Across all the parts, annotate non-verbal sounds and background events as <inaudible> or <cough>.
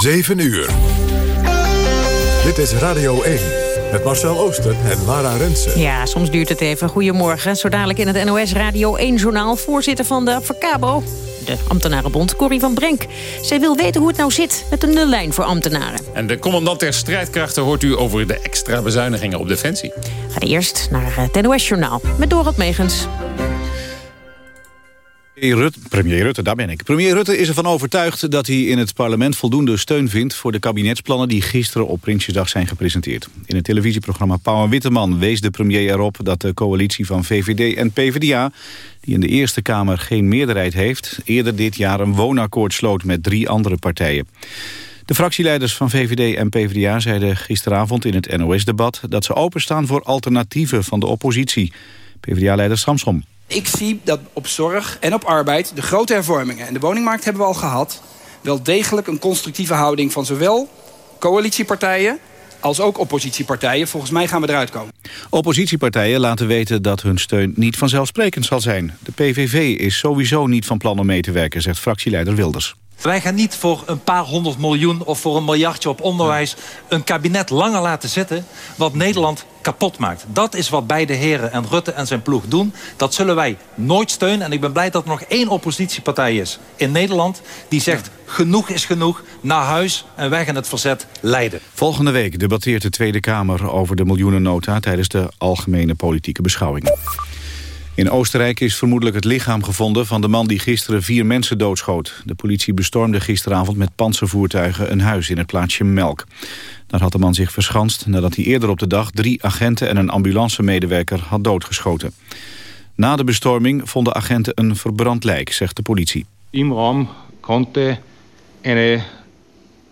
7 uur. Dit is Radio 1 met Marcel Ooster en Lara Rensen. Ja, soms duurt het even. Goedemorgen. Zo dadelijk in het NOS Radio 1-journaal... voorzitter van de Vercabo, de ambtenarenbond, Corrie van Brenk. Zij wil weten hoe het nou zit met de nullijn voor ambtenaren. En de commandant der strijdkrachten hoort u over de extra bezuinigingen op Defensie. Ga eerst naar het NOS-journaal met Dorot Megens. Premier Rutte, daar ben ik. Premier Rutte is ervan overtuigd dat hij in het parlement voldoende steun vindt... voor de kabinetsplannen die gisteren op Prinsjesdag zijn gepresenteerd. In het televisieprogramma Pauw en Witteman wees de premier erop... dat de coalitie van VVD en PvdA, die in de Eerste Kamer geen meerderheid heeft... eerder dit jaar een woonakkoord sloot met drie andere partijen. De fractieleiders van VVD en PvdA zeiden gisteravond in het NOS-debat... dat ze openstaan voor alternatieven van de oppositie. PvdA-leider Samsom. Ik zie dat op zorg en op arbeid de grote hervormingen... en de woningmarkt hebben we al gehad... wel degelijk een constructieve houding van zowel coalitiepartijen als ook oppositiepartijen. Volgens mij gaan we eruit komen. Oppositiepartijen laten weten dat hun steun niet vanzelfsprekend zal zijn. De PVV is sowieso niet van plan om mee te werken, zegt fractieleider Wilders. Wij gaan niet voor een paar honderd miljoen of voor een miljardje op onderwijs... een kabinet langer laten zitten wat Nederland kapot maakt. Dat is wat beide heren en Rutte en zijn ploeg doen. Dat zullen wij nooit steunen. En ik ben blij dat er nog één oppositiepartij is in Nederland... die zegt genoeg is genoeg, naar huis en wij gaan het verzet leiden. Volgende week debatteert de Tweede Kamer over de miljoenennota... tijdens de algemene politieke beschouwingen. In Oostenrijk is vermoedelijk het lichaam gevonden van de man die gisteren vier mensen doodschoot. De politie bestormde gisteravond met panzervoertuigen een huis in het plaatsje Melk. Daar had de man zich verschanst nadat hij eerder op de dag drie agenten en een ambulancemedewerker had doodgeschoten. Na de bestorming vonden agenten een verbrand lijk, zegt de politie. Im Raum konnte eine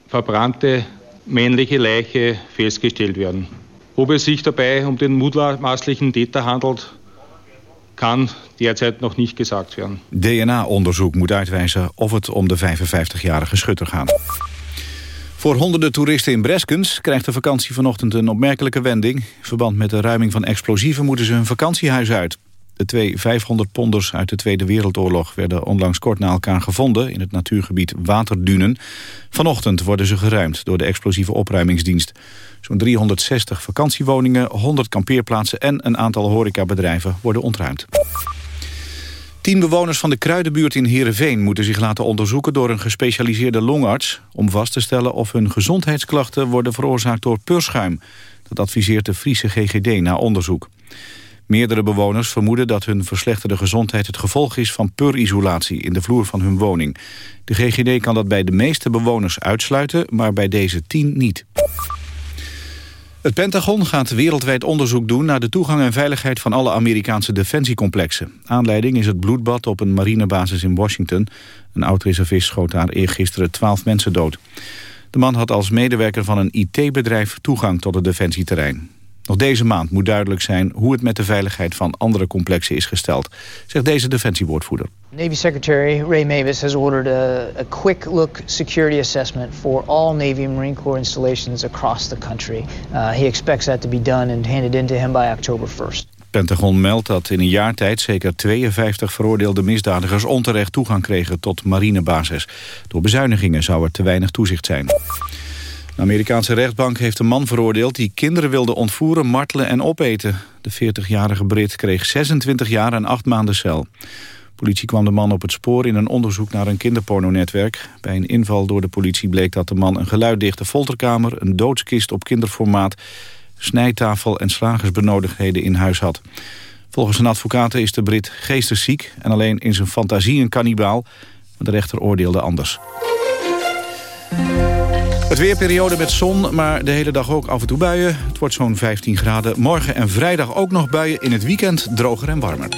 verbrannte männliche Leiche festgestellt werden. Ob es sich dabei um den mutmaßlichen Täter handelt, kan derzeit nog niet gezegd werden. DNA-onderzoek moet uitwijzen of het om de 55-jarige schutter gaat. Voor honderden toeristen in Breskens krijgt de vakantie vanochtend een opmerkelijke wending. In verband met de ruiming van explosieven moeten ze hun vakantiehuis uit. De twee 500-ponders uit de Tweede Wereldoorlog werden onlangs kort na elkaar gevonden in het natuurgebied Waterdunen. Vanochtend worden ze geruimd door de explosieve opruimingsdienst. Zo'n 360 vakantiewoningen, 100 kampeerplaatsen en een aantal horecabedrijven worden ontruimd. Tien bewoners van de Kruidenbuurt in Heerenveen moeten zich laten onderzoeken door een gespecialiseerde longarts om vast te stellen of hun gezondheidsklachten worden veroorzaakt door purschuim. Dat adviseert de Friese GGD na onderzoek. Meerdere bewoners vermoeden dat hun verslechterde gezondheid het gevolg is van purisolatie in de vloer van hun woning. De GGD kan dat bij de meeste bewoners uitsluiten, maar bij deze tien niet. Het Pentagon gaat wereldwijd onderzoek doen naar de toegang en veiligheid van alle Amerikaanse defensiecomplexen. Aanleiding is het bloedbad op een marinebasis in Washington. Een oud-reservist schoot daar eergisteren twaalf mensen dood. De man had als medewerker van een IT-bedrijf toegang tot het defensieterrein. Nog deze maand moet duidelijk zijn hoe het met de veiligheid van andere complexen is gesteld, zegt deze defensiewoordvoerder. Navy Secretary Ray Mavis has ordered a, a quick look security assessment for all Navy and Marine Corps installations across the country. Uh, he expects that to be done and handed in to him by October 1st. Pentagon meldt dat in een jaar tijd zeker 52 veroordeelde misdadigers onterecht toegang kregen tot marinebases. Door bezuinigingen zou er te weinig toezicht zijn. De Amerikaanse rechtbank heeft een man veroordeeld die kinderen wilde ontvoeren, martelen en opeten. De 40-jarige Brit kreeg 26 jaar en 8 maanden cel. politie kwam de man op het spoor in een onderzoek naar een kinderpornonetwerk. Bij een inval door de politie bleek dat de man een geluiddichte folterkamer, een doodskist op kinderformaat, snijtafel en slagersbenodigdheden in huis had. Volgens een advocaten is de Brit geestesziek en alleen in zijn fantasie een kannibaal. De rechter oordeelde anders. Het weerperiode met zon, maar de hele dag ook af en toe buien. Het wordt zo'n 15 graden. Morgen en vrijdag ook nog buien. In het weekend droger en warmer.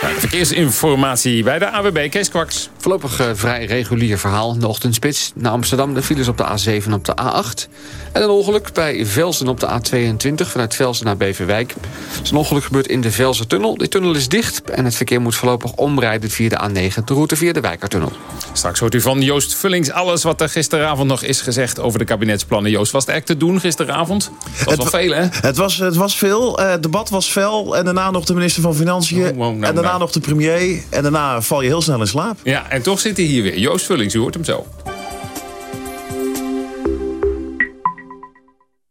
Verkeersinformatie bij de AWB, Kees Kwaks. Voorlopig uh, vrij regulier verhaal. De ochtendspits naar Amsterdam. De files op de A7 en op de A8. En een ongeluk bij Velsen op de A22 vanuit Velsen naar Beverwijk. Er is een ongeluk gebeurd in de Velsen-tunnel. Die tunnel is dicht en het verkeer moet voorlopig omrijden via de A9... de route via de Wijkertunnel. Straks hoort u van Joost Vullings alles wat er gisteravond nog is gezegd... over de kabinetsplannen. Joost, was het echt te doen gisteravond? Het was wel veel, hè? Het was, het was veel. Uh, het debat was fel. En daarna nog de minister van Financiën. Oh, nou, en daarna daarna nog de premier. En daarna val je heel snel in slaap. Ja, en toch zit hij hier weer. Joost Vullings, u hoort hem zo.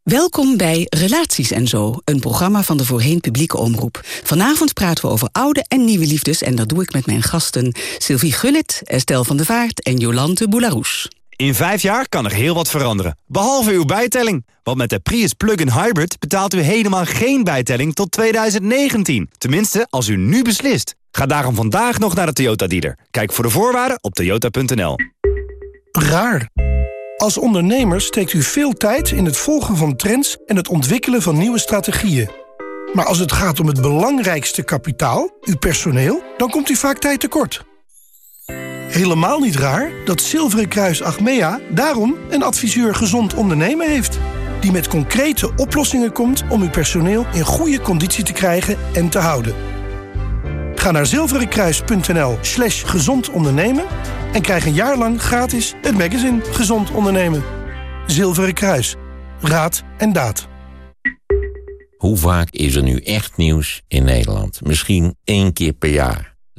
Welkom bij Relaties en Zo, een programma van de voorheen publieke omroep. Vanavond praten we over oude en nieuwe liefdes en dat doe ik met mijn gasten Sylvie Gullit, Estelle van der Vaart en Jolante Boularus. In vijf jaar kan er heel wat veranderen, behalve uw bijtelling. Want met de Prius Plug-in Hybrid betaalt u helemaal geen bijtelling tot 2019. Tenminste, als u nu beslist. Ga daarom vandaag nog naar de Toyota dealer. Kijk voor de voorwaarden op toyota.nl. Raar. Als ondernemer steekt u veel tijd in het volgen van trends... en het ontwikkelen van nieuwe strategieën. Maar als het gaat om het belangrijkste kapitaal, uw personeel... dan komt u vaak tijd tekort. Helemaal niet raar dat Zilveren Kruis Achmea daarom een adviseur gezond ondernemen heeft. Die met concrete oplossingen komt om uw personeel in goede conditie te krijgen en te houden. Ga naar zilverenkruis.nl slash gezond ondernemen en krijg een jaar lang gratis het magazine Gezond Ondernemen. Zilveren Kruis. Raad en daad. Hoe vaak is er nu echt nieuws in Nederland? Misschien één keer per jaar.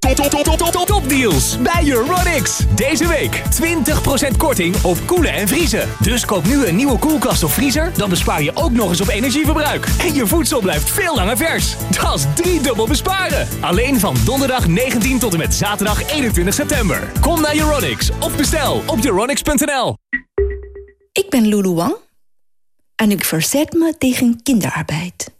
Top, top, top, top, top, deals bij Euronics. Deze week 20% korting op koelen en vriezen. Dus koop nu een nieuwe koelkast of vriezer, dan bespaar je ook nog eens op energieverbruik. En je voedsel blijft veel langer vers. Dat is drie dubbel besparen. Alleen van donderdag 19 tot en met zaterdag 21 september. Kom naar Euronics of bestel op euronics.nl. Ik ben Lulu Wang en ik verzet me tegen kinderarbeid.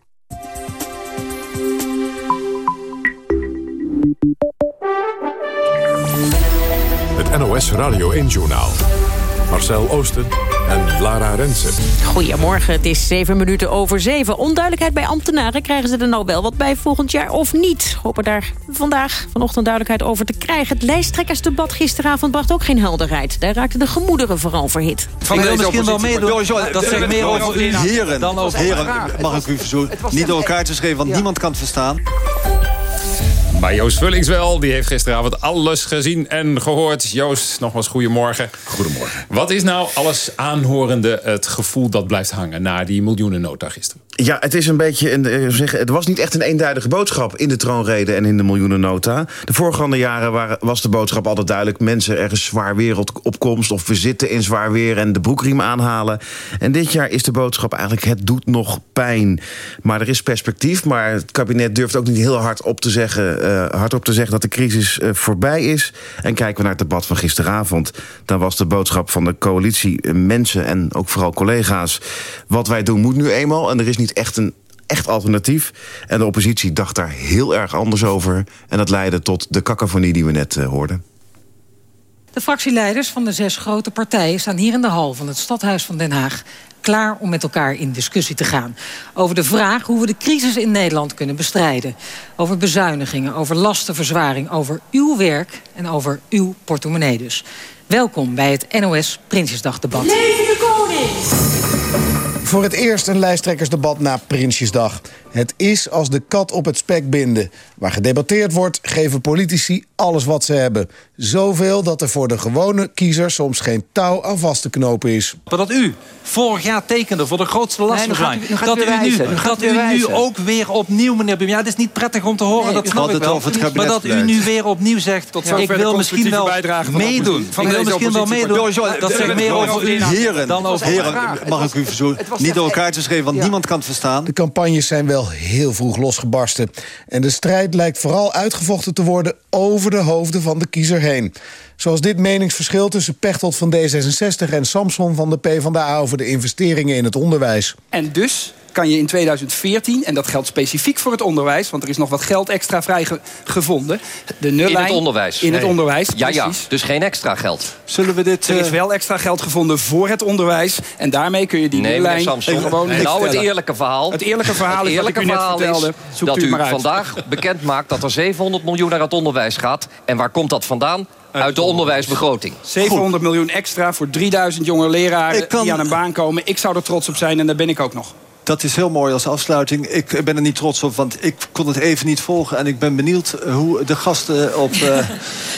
Het NOS Radio 1-journaal. Marcel Oosten en Lara Rensen. Goedemorgen, het is zeven minuten over zeven. Onduidelijkheid bij ambtenaren. Krijgen ze er nou wel wat bij volgend jaar of niet? Hopen daar vandaag vanochtend duidelijkheid over te krijgen. Het lijsttrekkersdebat gisteravond bracht ook geen helderheid. Daar raakten de gemoederen vooral verhit. Van wil misschien wel meedoen. Dat zegt meer over u Heren, dan over heren mag ik u verzoeken niet door elkaar te schrijven, want niemand kan het verstaan. Maar Joost Vullings wel, die heeft gisteravond alles gezien en gehoord. Joost, nogmaals goedemorgen. Goedemorgen. Wat is nou alles aanhorende het gevoel dat blijft hangen... na die miljoenennota gisteren? Ja, het is een beetje een, eh, zeg, het was niet echt een eenduidige boodschap in de troonrede en in de miljoenennota. De voorgaande jaren waren, was de boodschap altijd duidelijk: mensen ergens zwaar wereldopkomst of we zitten in zwaar weer en de broekriem aanhalen. En dit jaar is de boodschap eigenlijk: het doet nog pijn. Maar er is perspectief. Maar het kabinet durft ook niet heel hard op te zeggen, uh, hardop te zeggen dat de crisis uh, voorbij is. En kijken we naar het debat van gisteravond, dan was de boodschap van de coalitie uh, mensen en ook vooral collega's: wat wij doen moet nu eenmaal en er is niet echt een echt alternatief. En de oppositie dacht daar heel erg anders over. En dat leidde tot de cacophonie die we net hoorden. De fractieleiders van de zes grote partijen staan hier in de hal van het Stadhuis van Den Haag klaar om met elkaar in discussie te gaan. Over de vraag hoe we de crisis in Nederland kunnen bestrijden. Over bezuinigingen, over lastenverzwaring, over uw werk en over uw portemonnee dus. Welkom bij het NOS Prinsjesdagdebat. Leven de koning! Voor het eerst een lijsttrekkersdebat na Prinsjesdag. Het is als de kat op het spek binden. Waar gedebatteerd wordt, geven politici alles wat ze hebben. Zoveel dat er voor de gewone kiezer soms geen touw aan vast te knopen is. Maar dat u vorig jaar tekende voor de grootste lastenverzwaring. Nee, dat u nu, dat u nu ook weer opnieuw, meneer Bum... Ja, het is niet prettig om te horen, nee, dat snap ik wel. Maar dat u nu weer opnieuw zegt... Tot ik wil misschien wel meedoen. Ik wil misschien wel meedoen. Dat zegt meer over u heren, dan over heren, mag ik u verzoeken niet door elkaar te schrijven, want niemand kan het verstaan. De campagnes zijn wel heel vroeg losgebarsten. En de strijd lijkt vooral uitgevochten te worden over de hoofden van de kiezer heen. Zoals dit meningsverschil tussen Pechtold van D66 en Samson van de PvdA over de investeringen in het onderwijs. En dus kan je in 2014, en dat geldt specifiek voor het onderwijs... want er is nog wat geld extra vrijgevonden. De nullijn, in het onderwijs? In het onderwijs, Ja, ja, dus geen extra geld. Zullen we dit... Er is wel extra geld gevonden voor het onderwijs. En daarmee kun je die nee, nullijn Samson, gewoon Nou, het eerlijke verhaal... Het eerlijke verhaal het eerlijke is wat ik u verhaal net vertelde. Is dat u, vandaag <laughs> bekend maakt dat er 700 miljoen naar het onderwijs gaat. En waar komt dat vandaan? Uit de onderwijsbegroting. 700 miljoen extra voor 3000 jonge leraren die aan een baan komen. Ik zou er trots op zijn en daar ben ik ook nog. Dat is heel mooi als afsluiting. Ik ben er niet trots op, want ik kon het even niet volgen. En ik ben benieuwd hoe de gasten op uh, <laughs>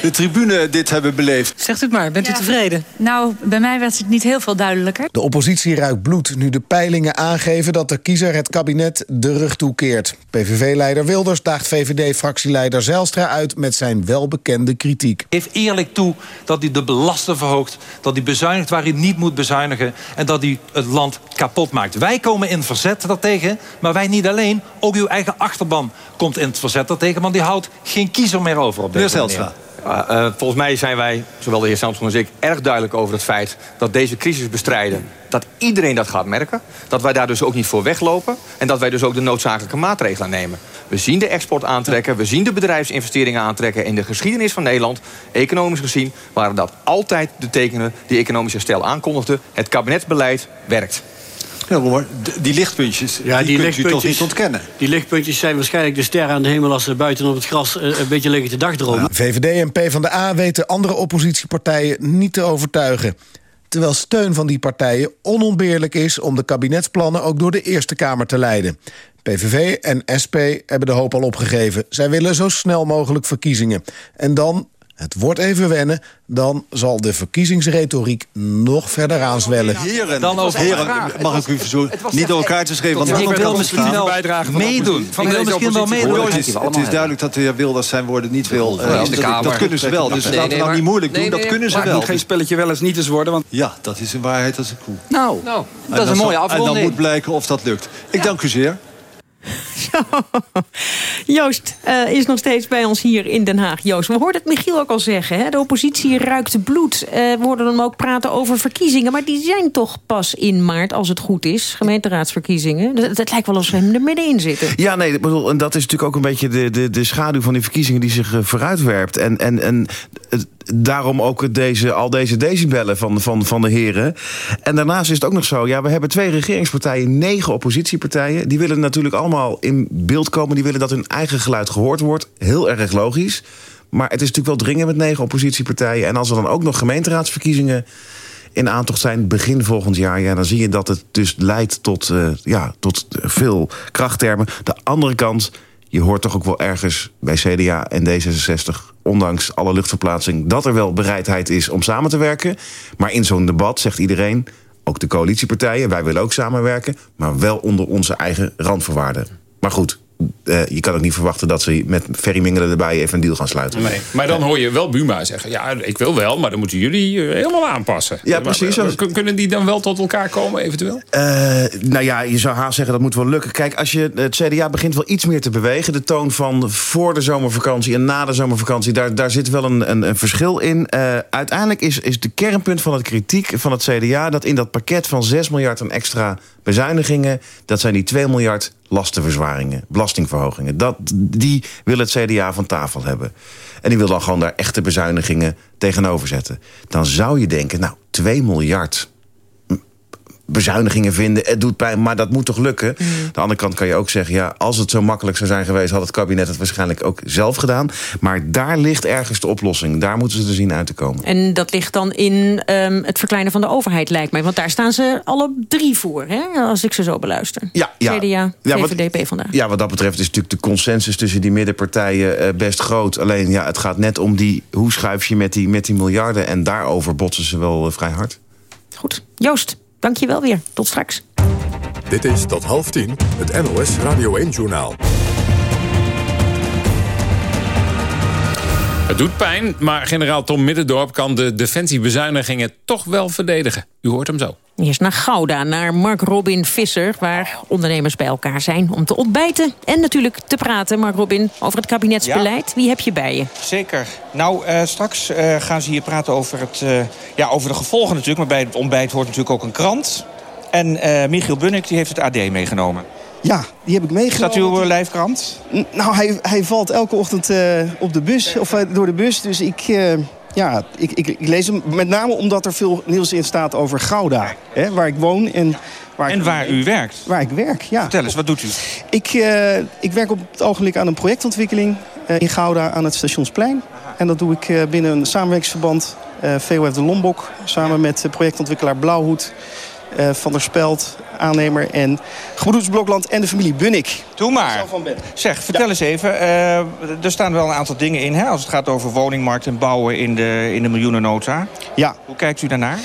de tribune dit hebben beleefd. Zegt u het maar, bent u tevreden? Nou, bij mij werd het niet heel veel duidelijker. De oppositie ruikt bloed nu de peilingen aangeven... dat de kiezer het kabinet de rug toekeert. PVV-leider Wilders daagt VVD-fractieleider Zijlstra uit... met zijn welbekende kritiek. Geef eerlijk toe dat hij de belasten verhoogt... dat hij bezuinigt waar hij niet moet bezuinigen... en dat hij het land kapot maakt. Wij komen in verzet daartegen. Maar wij niet alleen. Ook uw eigen achterban komt in het verzet daartegen. Want die houdt geen kiezer meer over op deze manier. Uh, uh, volgens mij zijn wij, zowel de heer Samson als ik, erg duidelijk over het feit dat deze crisis bestrijden, dat iedereen dat gaat merken. Dat wij daar dus ook niet voor weglopen. En dat wij dus ook de noodzakelijke maatregelen nemen. We zien de export aantrekken, we zien de bedrijfsinvesteringen aantrekken. In de geschiedenis van Nederland, economisch gezien, waren dat altijd de tekenen die economische herstel aankondigden. Het kabinetsbeleid werkt. Ja, maar die lichtpuntjes, ja, die, die kunt lichtpuntjes, u toch niet ontkennen? Die lichtpuntjes zijn waarschijnlijk de sterren aan de hemel... als ze buiten op het gras eh, een beetje liggen te dagdromen. Ja, VVD en PvdA weten andere oppositiepartijen niet te overtuigen. Terwijl steun van die partijen onontbeerlijk is... om de kabinetsplannen ook door de Eerste Kamer te leiden. PVV en SP hebben de hoop al opgegeven. Zij willen zo snel mogelijk verkiezingen. En dan het wordt even wennen, dan zal de verkiezingsretoriek nog verder aanzwellen. Heren, dan heren mag ik u verzoeken niet door elkaar te schrijven. Want ik wil misschien wel meedoen. Van ik wil misschien wel meedoen. Het is, het is duidelijk dat de heer Wilders zijn woorden niet wil. Uh, dat, dat kunnen ze wel. Dus laten we nou niet moeilijk doen. Dat kunnen ze wel. Het moet geen spelletje wel eens niet eens worden. Want... Ja, dat is een waarheid als een koe. Nou, dat is een mooie afronding. En dan moet blijken of dat lukt. Ik dank u zeer. <laughs> Joost uh, is nog steeds bij ons hier in Den Haag. Joost, we hoorden het Michiel ook al zeggen. Hè? De oppositie ruikt bloed. Uh, we hoorden hem ook praten over verkiezingen. Maar die zijn toch pas in maart, als het goed is. Gemeenteraadsverkiezingen. Dat, lijkt wel alsof we hem er middenin zitten. Ja, nee, bedoel, en dat is natuurlijk ook een beetje de, de, de schaduw van die verkiezingen... die zich uh, vooruitwerpt. En, en, en daarom ook deze, al deze decibellen van, van, van de heren. En daarnaast is het ook nog zo... ja, we hebben twee regeringspartijen, negen oppositiepartijen. Die willen natuurlijk allemaal in beeld komen. Die willen dat hun eigen geluid gehoord wordt. Heel erg logisch. Maar het is natuurlijk wel dringend met negen oppositiepartijen. En als er dan ook nog gemeenteraadsverkiezingen in aantocht zijn begin volgend jaar... Ja, dan zie je dat het dus leidt tot, uh, ja, tot veel krachttermen. De andere kant, je hoort toch ook wel ergens bij CDA en D66... ondanks alle luchtverplaatsing, dat er wel bereidheid is om samen te werken. Maar in zo'n debat zegt iedereen, ook de coalitiepartijen... wij willen ook samenwerken, maar wel onder onze eigen randvoorwaarden. Maar goed, uh, je kan ook niet verwachten dat ze met Ferry Mingelen erbij even een deal gaan sluiten. Nee, maar dan hoor je wel Buma zeggen... ja, ik wil wel, maar dan moeten jullie uh, helemaal aanpassen. Ja, precies. Maar, kunnen die dan wel tot elkaar komen, eventueel? Uh, nou ja, je zou haast zeggen dat moet wel lukken. Kijk, als je, het CDA begint wel iets meer te bewegen. De toon van voor de zomervakantie en na de zomervakantie... daar, daar zit wel een, een, een verschil in. uiteindelijk is, is de kernpunt van het kritiek van het CDA... dat in dat pakket van 6 miljard aan extra bezuinigingen... dat zijn die 2 miljard lastenverzwaringen, belastingverhogingen. Dat, die wil het CDA van tafel hebben. En die wil dan gewoon daar echte bezuinigingen tegenover zetten. Dan zou je denken, nou, 2 miljard bezuinigingen vinden. Het doet pijn, maar dat moet toch lukken? Mm. De andere kant kan je ook zeggen... ja, als het zo makkelijk zou zijn geweest... had het kabinet het waarschijnlijk ook zelf gedaan. Maar daar ligt ergens de oplossing. Daar moeten ze er zien uit te komen. En dat ligt dan in um, het verkleinen van de overheid, lijkt mij. Want daar staan ze alle drie voor, hè? als ik ze zo beluister. Ja, ja. CDA, ja, VVD, vandaag. Ja, wat dat betreft is natuurlijk de consensus tussen die middenpartijen uh, best groot. Alleen, ja, het gaat net om die... hoe schuif je met die, met die miljarden... en daarover botsen ze wel uh, vrij hard. Goed. Joost, Dank je wel weer. Tot straks. Dit is tot half tien het NOS Radio 1-journaal. Het doet pijn, maar generaal Tom Middendorp kan de defensiebezuinigingen toch wel verdedigen. U hoort hem zo. Eerst naar Gouda, naar Mark Robin Visser... waar ondernemers bij elkaar zijn om te ontbijten... en natuurlijk te praten, Mark Robin, over het kabinetsbeleid. Ja. Wie heb je bij je? Zeker. Nou, uh, straks uh, gaan ze hier praten over, het, uh, ja, over de gevolgen natuurlijk. Maar bij het ontbijt hoort natuurlijk ook een krant. En Michiel Bunnik die heeft het AD meegenomen. Ja, die heb ik meegenomen. Staat uw lijfkrant? Nou, hij, hij valt elke ochtend uh, op de bus, of uh, door de bus. Dus ik, uh, ja, ik, ik, ik, lees hem met name omdat er veel nieuws in staat over Gouda. Hè, waar ik woon en waar, en ik, waar u werkt? Waar ik werk, ja. Vertel eens, wat doet u? Ik, ik werk op het ogenblik aan een projectontwikkeling in Gouda aan het Stationsplein. En dat doe ik eh, binnen een samenwerkingsverband uh, VOF de Lombok... samen met projectontwikkelaar Blauwhoed, Van der Speld, aannemer... en Gebroeders Blokland en de familie Bunnik. Doe maar. Zeg, vertel eens even. Uh, er staan wel een aantal dingen in hè, als het gaat over woningmarkt en bouwen in de, in de miljoenennota. Ja. Hoe kijkt u daarnaar?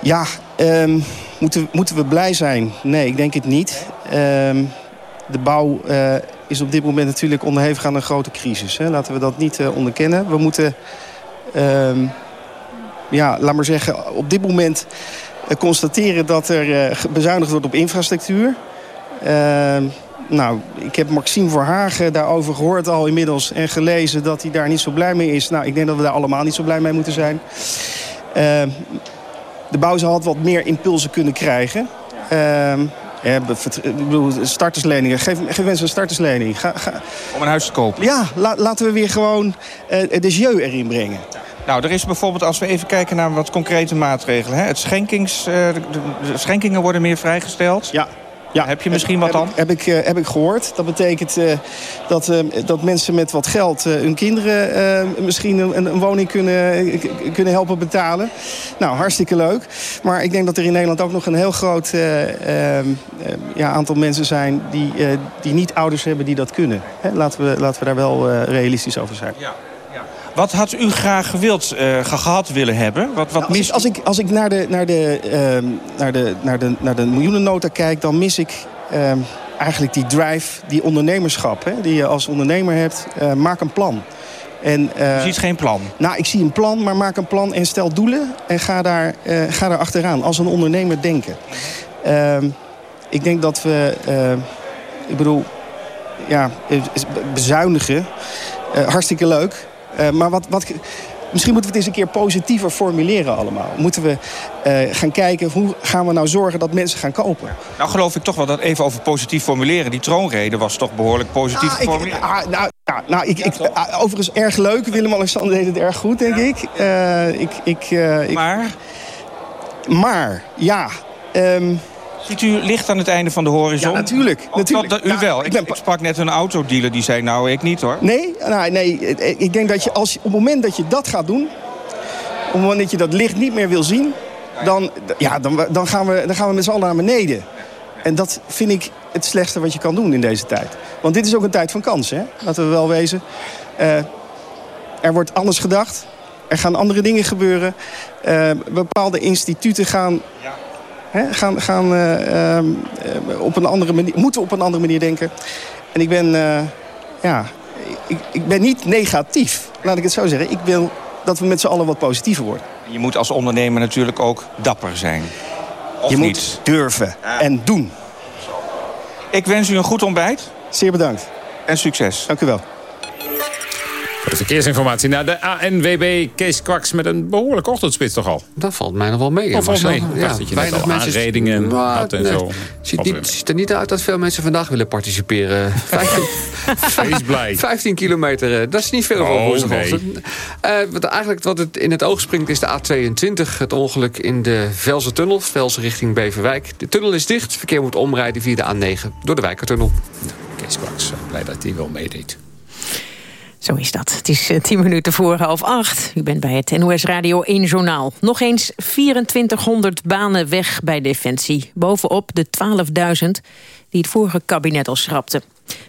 Ja, um, moeten, moeten we blij zijn? Nee, ik denk het niet. Um, de bouw uh, is op dit moment natuurlijk onderhevig aan een grote crisis. Hè. Laten we dat niet uh, onderkennen. We moeten, um, ja, laat maar zeggen, op dit moment constateren dat er bezuinigd wordt op infrastructuur. nou, ik heb Maxime Verhagen daarover gehoord al inmiddels en gelezen dat hij daar niet zo blij mee is. Nou, ik denk dat we daar allemaal niet zo blij mee moeten zijn. de bouw had wat meer impulsen kunnen krijgen. Ja, ik bedoel, startersleningen. Geef, geef mensen een starterslening. Ga, ga. Om een huis te kopen? Ja, la, laten we weer gewoon uh, de jeu erin brengen. Nou, er is bijvoorbeeld, als we even kijken naar wat concrete maatregelen. Hè? Het schenkings, uh, de, de, schenkingen worden meer vrijgesteld. Ja. Ja, heb je misschien wat dan? Heb ik, heb ik gehoord. Dat betekent uh, dat, uh, dat mensen met wat geld uh, hun kinderen misschien een, een, woning kunnen, kunnen helpen betalen. Nou, hartstikke leuk. Maar ik denk dat er in Nederland ook nog een heel groot ehm, ja, aantal mensen zijn... Die, die niet ouders hebben die dat kunnen. Hè? Laten, we, laten we daar wel realistisch over zijn. Ja. Wat had u graag gewild, uh, gehad willen hebben? Wat, wat nou, als, ik, als, ik, als ik naar de, naar de, uh, naar de, naar de, naar de miljoenennota kijk... dan mis ik uh, eigenlijk die drive, die ondernemerschap... Hè, die je als ondernemer hebt. Eh, maak een plan. En, je ziet geen plan? Nou, ik zie een plan, maar maak een plan en stel doelen... en ga daar, ga daar achteraan, als een ondernemer denken. Ehm, ik denk dat we... ik bedoel, ja, bezuinigen... hartstikke leuk... Uh, maar wat, wat, misschien moeten we het eens een keer positiever formuleren allemaal. Moeten we uh, gaan kijken hoe gaan we nou zorgen dat mensen gaan kopen. Nou geloof ik toch wel dat even over positief formuleren. Die troonrede was toch behoorlijk positief ah, formuleren. Ah, nou, ja, nou, ik, ik, ah, overigens erg leuk. Willem-Alexander deed het erg goed, denk ja. ik. Uh, ik, ik, ik. Maar? Maar, ja... Um, Ziet u licht aan het einde van de horizon? Ja, natuurlijk. natuurlijk. Dat, dat, u wel. Ik, ik, sprak net een autodealer die zei, nou, ik niet hoor. Nee, nou, nee ik denk dat je als, op het moment dat je dat gaat doen... op het moment dat je dat licht niet meer wil zien... dan, ja, dan, dan, gaan, we, dan gaan we met z'n allen naar beneden. En dat vind ik het slechtste wat je kan doen in deze tijd. Want dit is ook een tijd van kansen, hè? laten we wel wezen. Uh, er wordt anders gedacht. Er gaan andere dingen gebeuren. Uh, bepaalde instituten gaan... Hè, gaan, gaan uh, uh, op een andere manier, moeten op een andere manier denken. En ik ben, uh, ja, ik, ik, ben niet negatief, laat ik het zo zeggen. Ik wil dat we met z'n allen wat positiever worden. Je moet als ondernemer natuurlijk ook dapper zijn. Of je niet? moet durven ja. en doen. Ik wens u een goed ontbijt. Zeer bedankt. En succes. Dank u wel. De verkeersinformatie naar de ANWB Kees Kwaks met een behoorlijke ochtendspits toch al. Dat valt mij nog wel mee. Dat valt mee. Ja, dat je weinig mensen aanredingen had en nee. zo. Ziet, niet, ziet er niet uit dat veel mensen vandaag willen participeren. <laughs> 15, Wees blij. 15 kilometer, dat is niet veel voor oh, woensdagochtend. Nee. Uh, wat eigenlijk wat het in het oog springt is de A22. Het ongeluk in de Velze tunnel, Velze richting Beverwijk. De tunnel is dicht, het verkeer moet omrijden via de A9 door de Wijkertunnel. Kees Kwaks, blij dat hij wel meedeed. Zo is dat. Het is tien minuten voor half acht. U bent bij het NOS Radio 1 Journaal. Nog eens 2400 banen weg bij Defensie. Bovenop de 12.000 die het vorige kabinet al schrapte.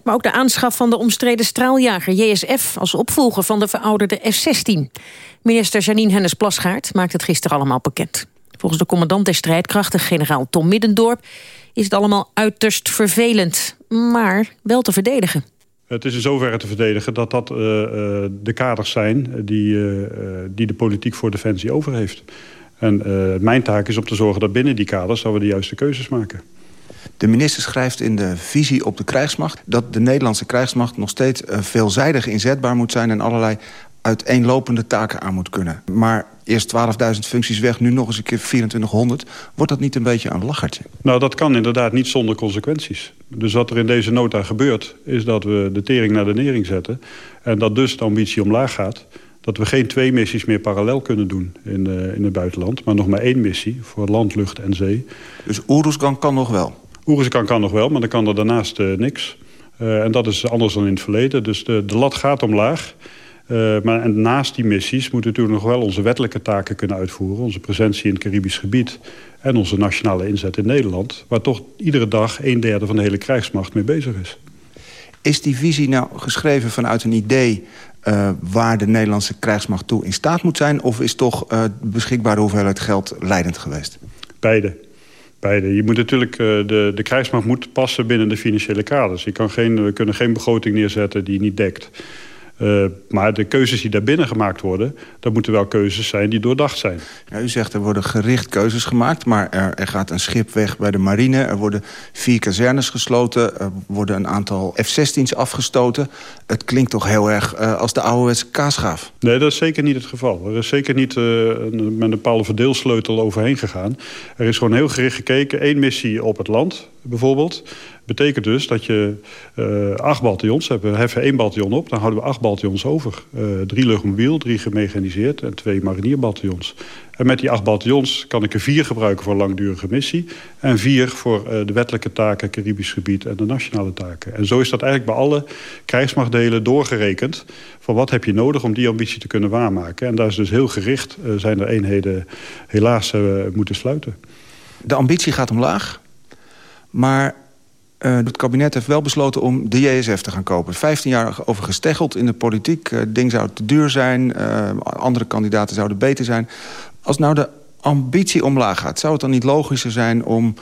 Maar ook de aanschaf van de omstreden straaljager JSF... als opvolger van de verouderde F-16. Minister Janine Hennis-Plasgaard maakt het gisteren allemaal bekend. Volgens de commandant der strijdkrachten, generaal Tom Middendorp... is het allemaal uiterst vervelend, maar wel te verdedigen. Het is in zoverre te verdedigen dat dat uh, uh, de kaders zijn... Die, uh, die de politiek voor Defensie over heeft. En mijn taak is om te zorgen dat binnen die kaders... dat we de juiste keuzes maken. De minister schrijft in de visie op de krijgsmacht... dat de Nederlandse krijgsmacht nog steeds veelzijdig inzetbaar moet zijn... en allerlei uiteenlopende taken aan moet kunnen. Maar eerst 12.000 functies weg, nu nog eens een keer 2400. Wordt dat niet een beetje een lachertje? Nou, dat kan inderdaad niet zonder consequenties. Dus wat er in deze nota gebeurt, is dat we de tering naar de nering zetten. En dat dus de ambitie omlaag gaat. Dat we geen twee missies meer parallel kunnen doen in, uh, in het buitenland. Maar nog maar één missie voor land, lucht en zee. Dus Oeruzkan kan nog wel? Oeruzkan kan nog wel, maar dan kan er daarnaast uh, niks. Uh, en dat is anders dan in het verleden. Dus de, de lat gaat omlaag. Uh, maar en naast die missies moeten we natuurlijk nog wel onze wettelijke taken kunnen uitvoeren. Onze presentie in het Caribisch gebied en onze nationale inzet in Nederland. Waar toch iedere dag een derde van de hele krijgsmacht mee bezig is. Is die visie nou geschreven vanuit een idee uh, waar de Nederlandse krijgsmacht toe in staat moet zijn... of is toch uh, beschikbare hoeveelheid geld leidend geweest? Beide. Beide. Je moet natuurlijk, de, de krijgsmacht moet passen binnen de financiële kaders. Je kan geen, we kunnen geen begroting neerzetten die niet dekt. Uh, maar de keuzes die daarbinnen gemaakt worden... dat moeten wel keuzes zijn die doordacht zijn. Ja, u zegt er worden gericht keuzes gemaakt... maar er, er, gaat een schip weg bij de marine. Er worden vier kazernes gesloten. Er worden een aantal F-16's afgestoten. Het klinkt toch heel erg uh, als de ouderwetse kaasgaaf? Nee, dat is zeker niet het geval. Er is zeker niet uh, met een bepaalde verdeelsleutel overheen gegaan. Er is gewoon heel gericht gekeken. Eén missie op het land, bijvoorbeeld betekent dus dat je uh, acht bataljons hebt. We heffen één bataljon op, dan houden we acht bataljons over. Uh, drie luchtmobiel, drie gemechaniseerd en twee marinierbataljons. En met die acht bataljons kan ik er vier gebruiken voor langdurige missie... en vier voor uh, de wettelijke taken, Caribisch gebied en de nationale taken. En zo is dat eigenlijk bij alle krijgsmachtdelen doorgerekend... van wat heb je nodig om die ambitie te kunnen waarmaken. En daar is dus heel gericht, zijn er eenheden helaas moeten sluiten. De ambitie gaat omlaag, maar uh, het kabinet heeft wel besloten om de JSF te gaan kopen. 15 jaar over gesteggeld in de politiek. Uh, het ding zou te duur zijn. Uh, andere kandidaten zouden beter zijn. Als nou de ambitie omlaag gaat... zou het dan niet logischer zijn om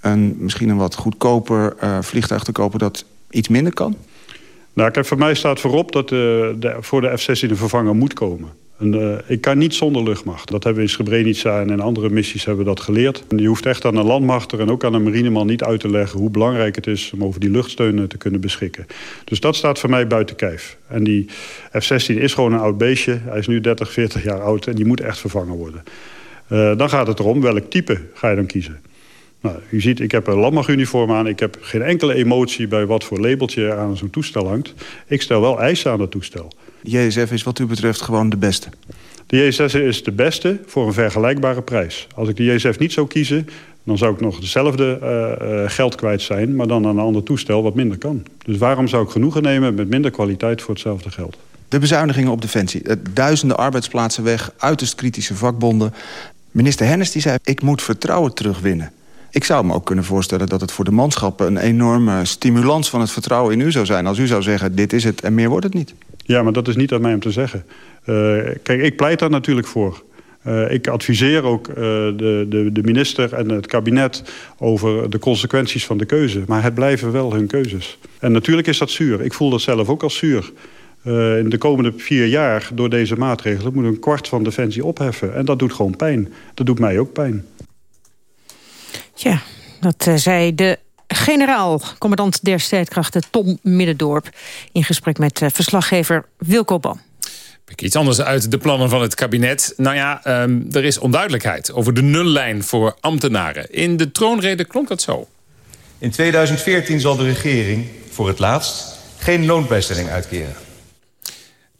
een, misschien een wat goedkoper vliegtuig te kopen... dat iets minder kan? Nou, kijk, voor mij staat voorop dat de, voor de F-16 een vervanger moet komen. En, uh, ik kan niet zonder luchtmacht. Dat hebben we in Srebrenica en in andere missies hebben we dat geleerd. Je hoeft echt aan een landmachter en ook aan een marineman niet uit te leggen... hoe belangrijk het is om over die luchtsteunen te kunnen beschikken. Dus dat staat voor mij buiten kijf. En die F-16 is gewoon een oud beestje. Hij is nu 30, 40 jaar oud en die moet echt vervangen worden. Uh, dan gaat het erom welk type ga je dan kiezen. Nou, u ziet, ik heb een landmachtuniform aan. Ik heb geen enkele emotie bij wat voor labeltje aan zo'n toestel hangt. Ik stel wel eisen aan dat toestel. JSF is wat u betreft gewoon de beste? De JSF is de beste voor een vergelijkbare prijs. Als ik de JSF niet zou kiezen, dan zou ik nog hetzelfde uh, uh, geld kwijt zijn... maar dan aan een ander toestel wat minder kan. Dus waarom zou ik genoegen nemen met minder kwaliteit voor hetzelfde geld? De bezuinigingen op Defensie. Duizenden arbeidsplaatsen weg, uiterst kritische vakbonden. Minister Hennis die zei, ik moet vertrouwen terugwinnen. Ik zou me ook kunnen voorstellen dat het voor de manschappen... een enorme stimulans van het vertrouwen in u zou zijn. Als u zou zeggen, dit is het en meer wordt het niet. Ja, maar dat is niet aan mij om te zeggen. Uh, kijk, ik pleit daar natuurlijk voor. Uh, ik adviseer ook uh, de, de, de, minister en het kabinet over de consequenties van de keuze. Maar het blijven wel hun keuzes. En natuurlijk is dat zuur. Ik voel dat zelf ook als zuur. In de komende vier jaar, door deze maatregelen... moet een kwart van Defensie opheffen. En dat doet gewoon pijn. Dat doet mij ook pijn. Ja, dat zei de generaal, commandant der strijdkrachten Tom Middendorp... in gesprek met uh, verslaggever Wilco Ban. Iets anders uit de plannen van het kabinet. Nou ja, um, er is onduidelijkheid over de nullijn voor ambtenaren. In de troonrede klonk dat zo. In 2014 zal de regering voor het laatst geen loonbijstelling uitkeren.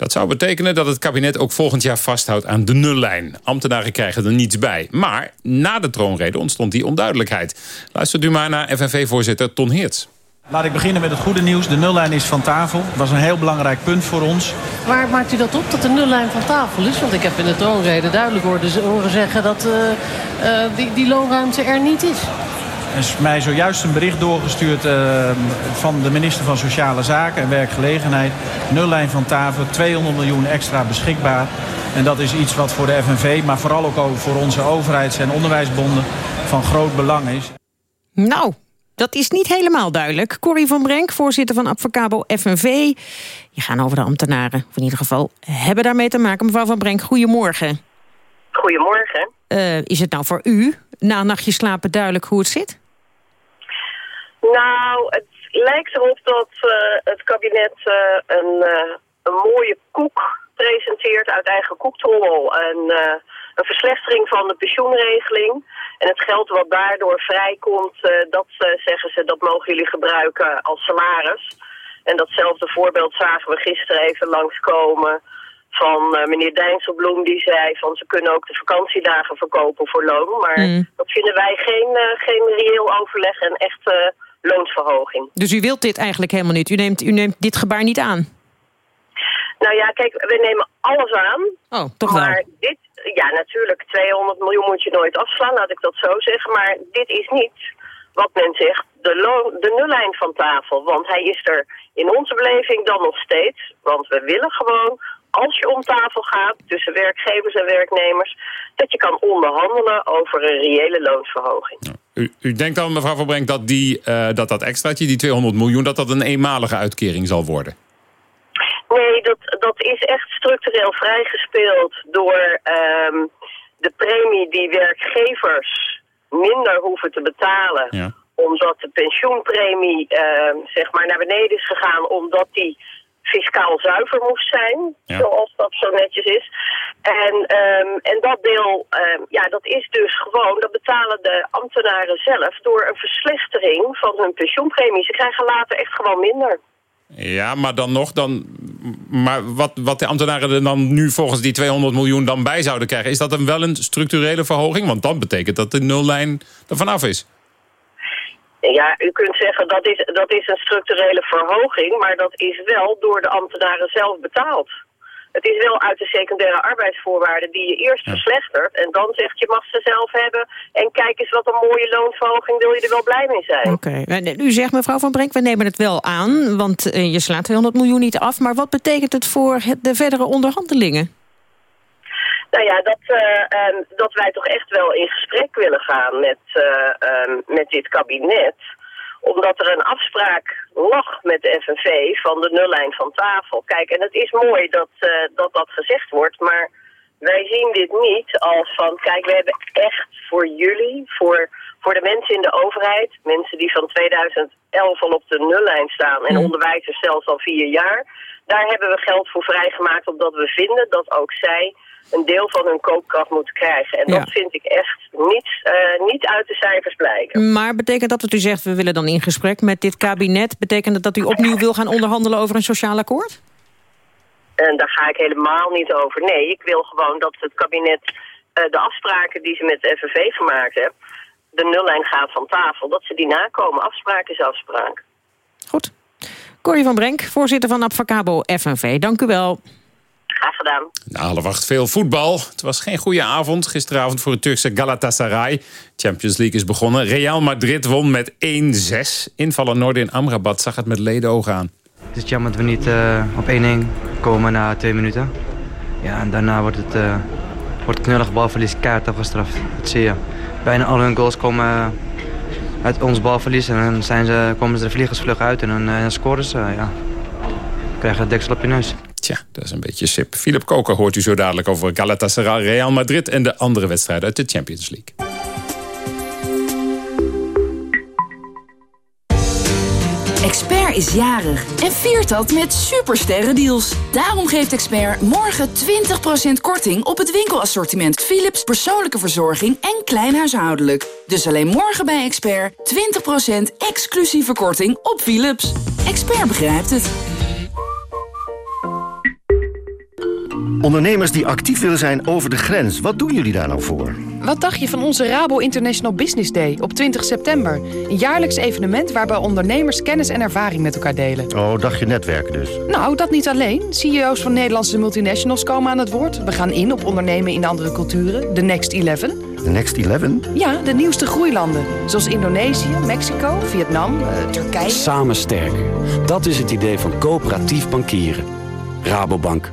Dat zou betekenen dat het kabinet ook volgend jaar vasthoudt aan de nullijn. Ambtenaren krijgen er niets bij. Maar na de troonrede ontstond die onduidelijkheid. Luistert u maar naar FNV-voorzitter Ton Heerts. Laat ik beginnen met het goede nieuws. De nullijn is van tafel. Dat was een heel belangrijk punt voor ons. Waar maakt u dat op, dat de nullijn van tafel is? Want ik heb in de troonrede duidelijk horen zeggen dat uh, uh, die, die loonruimte er niet is. Er is mij zojuist een bericht doorgestuurd uh, van de minister van Sociale Zaken en Werkgelegenheid. Nullijn van tafel, 200 miljoen extra beschikbaar. En dat is iets wat voor de FNV, maar vooral ook voor onze overheids- en onderwijsbonden van groot belang is. Nou, dat is niet helemaal duidelijk. Corrie van Brenk, voorzitter van Advocabo FNV. Je gaan over de ambtenaren, of in ieder geval hebben daarmee te maken. Mevrouw van Brenk, goedemorgen. Goedemorgen. Uh, is het nou voor u, na een nachtje slapen, duidelijk hoe het zit? Nou, het lijkt erop dat uh, het kabinet uh, een, uh, een mooie koek presenteert uit eigen koektrommel. En een verslechtering van de pensioenregeling. En het geld wat daardoor vrijkomt, dat zeggen ze, dat mogen jullie gebruiken als salaris. En datzelfde voorbeeld zagen we gisteren even langskomen van uh, meneer Dijnselbloem die zei van ze kunnen ook de vakantiedagen verkopen voor loon. Maar mm. dat vinden wij geen, uh, geen reëel overleg en echt uh, loonsverhoging. Dus u wilt dit eigenlijk helemaal niet? U neemt, u neemt dit gebaar niet aan? Nou ja, kijk, we nemen alles aan. Oh, toch wel. Maar dit, ja natuurlijk, 200 miljoen moet je nooit afslaan, laat ik dat zo zeggen. Maar dit is niet wat men zegt, de, loon, de nullijn van tafel. Want hij is er in onze beleving dan nog steeds. Want we willen gewoon, als je om tafel gaat tussen werkgevers en werknemers... dat je kan onderhandelen over een reële loonsverhoging. U, u denkt dan, mevrouw Van Brenk, dat, die, eh, dat dat extraatje, die 200 miljoen... dat dat een eenmalige uitkering zal worden? Nee, dat, dat is echt structureel vrijgespeeld door ehm, de premie die werkgevers minder hoeven te betalen. Ja. Omdat de pensioenpremie ehm, zeg maar naar beneden is gegaan omdat die fiscaal zuiver moest zijn, Ja. zoals dat zo netjes is. En, ehm, en dat deel, ehm, ja, dat is dus gewoon, dat betalen de ambtenaren zelf door een verslechtering van hun pensioenpremie. Ze krijgen later echt gewoon minder. Ja, maar dan nog, dan, maar wat, wat de ambtenaren er dan nu volgens die 200 miljoen dan bij zouden krijgen... is dat dan wel een structurele verhoging? Want dan betekent dat de nullijn er vanaf is. Ja, u kunt zeggen dat is, dat is een structurele verhoging, maar dat is wel door de ambtenaren zelf betaald. Het is wel uit de secundaire arbeidsvoorwaarden die je eerst verslechtert en dan zegt je mag ze zelf hebben en kijk eens wat een mooie loonverhoging, wil je er wel blij mee zijn. Oké, En u zegt mevrouw Van Brenk, we nemen het wel aan, want eh, je slaat 200 miljoen niet af. Maar wat betekent het voor de verdere onderhandelingen? Nou ja, dat, eh, ehm, dat wij toch echt wel in gesprek willen gaan met, eh, ehm, met dit kabinet. Omdat er een afspraak lag met de FNV van de nullijn van tafel. Kijk, en het is mooi dat, eh, dat dat gezegd wordt, maar wij zien dit niet als van... Kijk, we hebben echt voor jullie, voor, voor de mensen in de overheid... mensen die van 2011 al op de nullijn staan en onderwijzers zelfs al vier jaar... daar hebben we geld voor vrijgemaakt omdat we vinden dat ook zij een deel van hun koopkracht moeten krijgen. En Ja. dat vind ik echt niet, eh, niet uit de cijfers blijken. Maar betekent dat wat u zegt, we willen dan in gesprek met dit kabinet... betekent het dat u opnieuw wil gaan onderhandelen over een sociaal akkoord? En daar ga ik helemaal niet over. Nee, ik wil gewoon dat het kabinet eh, de afspraken die ze met de FNV gemaakt hebben... de nullijn gaat van tafel, dat ze die nakomen. Afspraak is afspraak. Corrie van Brenk, voorzitter van Advocabo FNV. Dank u wel. Graag gedaan. Na half acht veel voetbal. Het was geen goede avond gisteravond voor het Turkse Galatasaray. Champions League is begonnen. Real Madrid won met 1-6. Invaller Noordin Amrabat zag het met ledenogen aan. Het is jammer dat we niet eh, op 1-1 komen na twee minuten. Ja, en daarna wordt het, eh wordt knullig balverlies kaart afgestraft. Dat zie je. Bijna al hun goals komen eh, uit ons balverlies. En dan zijn ze, komen ze er vliegensvlug uit en dan, eh, dan scoren ze. ja. Krijgen het deksel op je neus. Tja, dat is een beetje sip. Philip Koker hoort u zo dadelijk over Galatasaray, Real Madrid... en de andere wedstrijden uit de Champions League. Expert is jarig en viert dat met supersterrendeals. Daarom geeft Expert morgen 20% korting op het winkelassortiment Philips persoonlijke verzorging en klein huishoudelijk. Dus alleen morgen bij Expert 20% exclusieve korting op Philips. Expert begrijpt het. Ondernemers die actief willen zijn over de grens, wat doen jullie daar nou voor? Wat dacht je van onze Rabo International Business Day op 20 september? Een jaarlijks evenement waarbij ondernemers kennis en ervaring met elkaar delen. Oh, dagje netwerken dus. Nou, dat niet alleen. CEO's van Nederlandse multinationals komen aan het woord. We gaan in op ondernemen in andere culturen. De Next 11. De Next 11? Ja, de nieuwste groeilanden. Zoals Indonesië, Mexico, Vietnam, eh, Turkije. Samen sterker. Dat is het idee van coöperatief bankieren. Rabobank.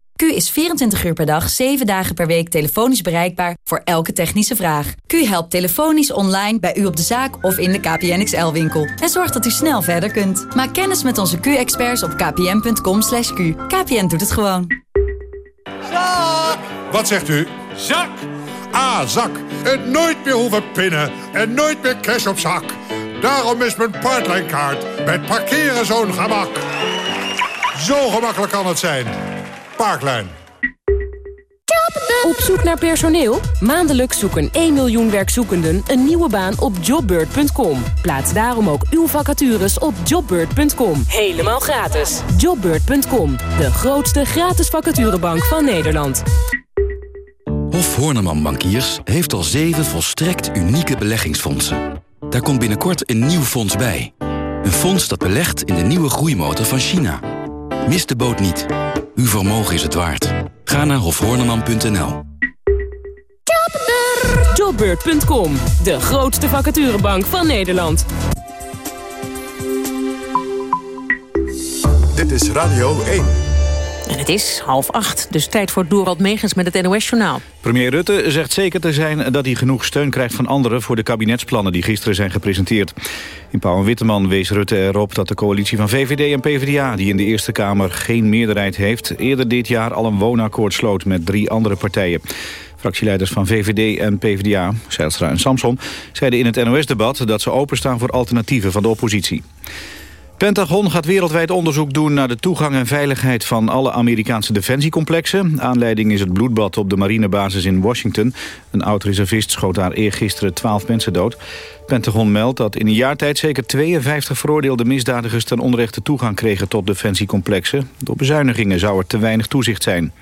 Q is 24 uur per dag, 7 dagen per week telefonisch bereikbaar voor elke technische vraag. Q helpt telefonisch online bij u op de zaak of in de KPN XL-winkel. En zorgt dat u snel verder kunt. Maak kennis met onze Q-experts op kpn.com. /q. KPN doet het gewoon. Wat zegt u? Zak! Ah, zak. En nooit meer hoeven pinnen. En nooit meer cash op zak. Daarom is mijn Parklijnkaart met parkeren zo'n gemak. Zo gemakkelijk kan het zijn. Parklijn. Op zoek naar personeel? Maandelijks zoeken 1 miljoen werkzoekenden een nieuwe baan op jobbird.com. Plaats daarom ook uw vacatures op jobbird.com. Helemaal gratis. Jobbird.com, de grootste gratis vacaturebank van Nederland. Hof Horneman Bankiers heeft al zeven volstrekt unieke beleggingsfondsen. Daar komt binnenkort een nieuw fonds bij. Een fonds dat belegt in de nieuwe groeimotor van China. Mis de boot niet. Uw vermogen is het waard. Ga naar hofhoorneman.nl. Jobbird.com, de grootste vacaturebank van Nederland. Dit is Radio 1. En het is half acht, dus tijd voor Dorald Megens met het NOS-journaal. Premier Rutte zegt zeker te zijn dat hij genoeg steun krijgt van anderen... voor de kabinetsplannen die gisteren zijn gepresenteerd. In Pauw en Witteman wees Rutte erop dat de coalitie van VVD en PvdA... die in de Eerste Kamer geen meerderheid heeft... eerder dit jaar al een woonakkoord sloot met drie andere partijen. Fractieleiders van VVD en PvdA, Zijlstra en Samson... zeiden in het NOS-debat dat ze openstaan voor alternatieven van de oppositie. Pentagon gaat wereldwijd onderzoek doen naar de toegang en veiligheid van alle Amerikaanse defensiecomplexen. Aanleiding is het bloedbad op de marinebasis in Washington. Een oud-reservist schoot daar eergisteren 12 mensen dood. Pentagon meldt dat in een jaar tijd zeker 52 veroordeelde misdadigers ten onrechte toegang kregen tot defensiecomplexen. Door bezuinigingen zou er te weinig toezicht zijn.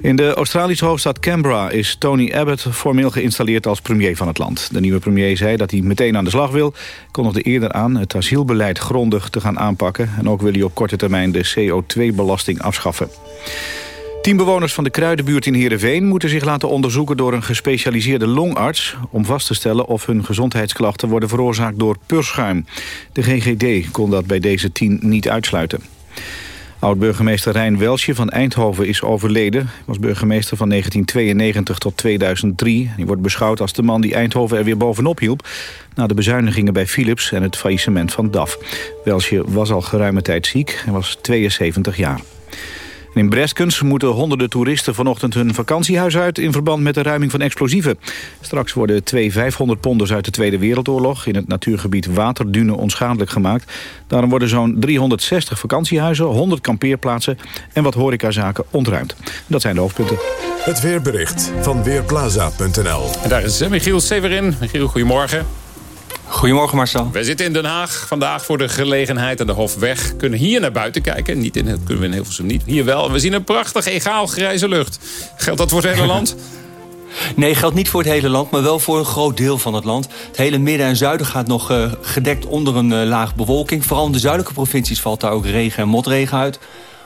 In de Australische hoofdstad Canberra is Tony Abbott formeel geïnstalleerd als premier van het land. De nieuwe premier zei dat hij meteen aan de slag wil, kondigde eerder aan het asielbeleid grondig te gaan aanpakken. En ook wil hij op korte termijn de CO2-belasting afschaffen. Tien bewoners van de Kruidenbuurt in Heerenveen moeten zich laten onderzoeken door een gespecialiseerde longarts om vast te stellen of hun gezondheidsklachten worden veroorzaakt door purschuim. De GGD kon dat bij deze tien niet uitsluiten. Oud-burgemeester Rijn Welsje van Eindhoven is overleden. Hij was burgemeester van 1992 tot 2003. Hij wordt beschouwd als de man die Eindhoven er weer bovenop hielp... na de bezuinigingen bij Philips en het faillissement van DAF. Welsje was al geruime tijd ziek. Hij was 72 jaar. In Breskens moeten honderden toeristen vanochtend hun vakantiehuis uit... in verband met de ruiming van explosieven. Straks worden twee 500-ponders uit de Tweede Wereldoorlog... in het natuurgebied Waterdune onschadelijk gemaakt. Daarom worden zo'n 360 vakantiehuizen, 100 kampeerplaatsen... en wat horecazaken ontruimd. Dat zijn de hoofdpunten. Het weerbericht van Weerplaza.nl. En daar is Michiel Severin. Michiel, goedemorgen. Goedemorgen Marcel. Wij zitten in Den Haag vandaag voor de gelegenheid aan de Hofweg. Kunnen hier naar buiten kijken. Niet in, dat kunnen we in Hilversum niet. Hier wel. We zien een prachtig egaal grijze lucht. Geldt dat voor het hele <laughs> land? Nee, geldt niet voor het hele land, maar wel voor een groot deel van het land. Het hele midden en zuiden gaat nog uh, gedekt onder een uh, laag bewolking. Vooral in de zuidelijke provincies valt daar ook regen en motregen uit.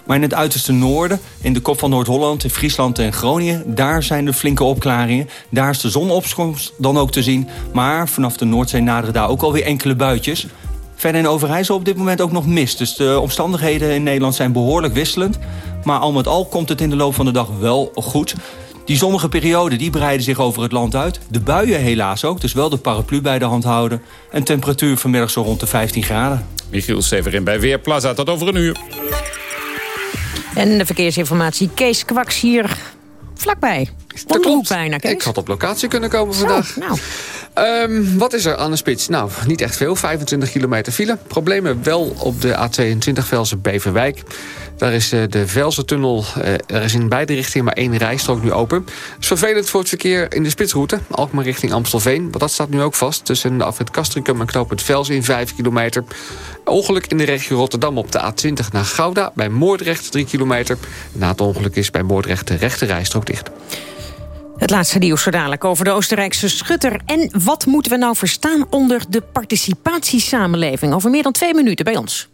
Maar in het uiterste noorden, in de kop van Noord-Holland, in Friesland en Groningen... daar zijn er flinke opklaringen. Daar is de zonopkomst dan ook te zien. Maar vanaf de Noordzee naderen daar ook alweer enkele buitjes. Verder in Overijssel op dit moment ook nog mist. Dus de omstandigheden in Nederland zijn behoorlijk wisselend. Maar al met al komt het in de loop van de dag wel goed. Die zonnige perioden die breiden zich over het land uit. De buien helaas ook, dus wel de paraplu bij de hand houden. En temperatuur vanmiddag zo rond de 15 graden. Michiel Severin bij Weerplaza, tot over een uur. En de verkeersinformatie, Kees Kwaks hier vlakbij. Om bijna, Kees. Ik had op locatie kunnen komen vandaag. Zo, nou. Um, wat is er aan de spits? Nou, niet echt veel. 25 kilometer file. Problemen wel op de A22 Velsen-Beverwijk. Daar is uh, de Velsen-tunnel. Uh, er is in beide richtingen maar één rijstrook nu open. Dat is vervelend voor het verkeer in de spitsroute. Alkmaar richting Amstelveen. Want dat staat nu ook vast. Tussen de afrit Castricum en Knoop het in 5 kilometer. Ongeluk in de regio Rotterdam op de A20 naar Gouda. Bij Moordrecht 3 kilometer. Na het ongeluk is bij Moordrecht de rechte rijstrook dicht. Het laatste nieuws zo dadelijk over de Oostenrijkse schutter. En wat moeten we nou verstaan onder de participatiesamenleving? Over meer dan twee minuten bij ons.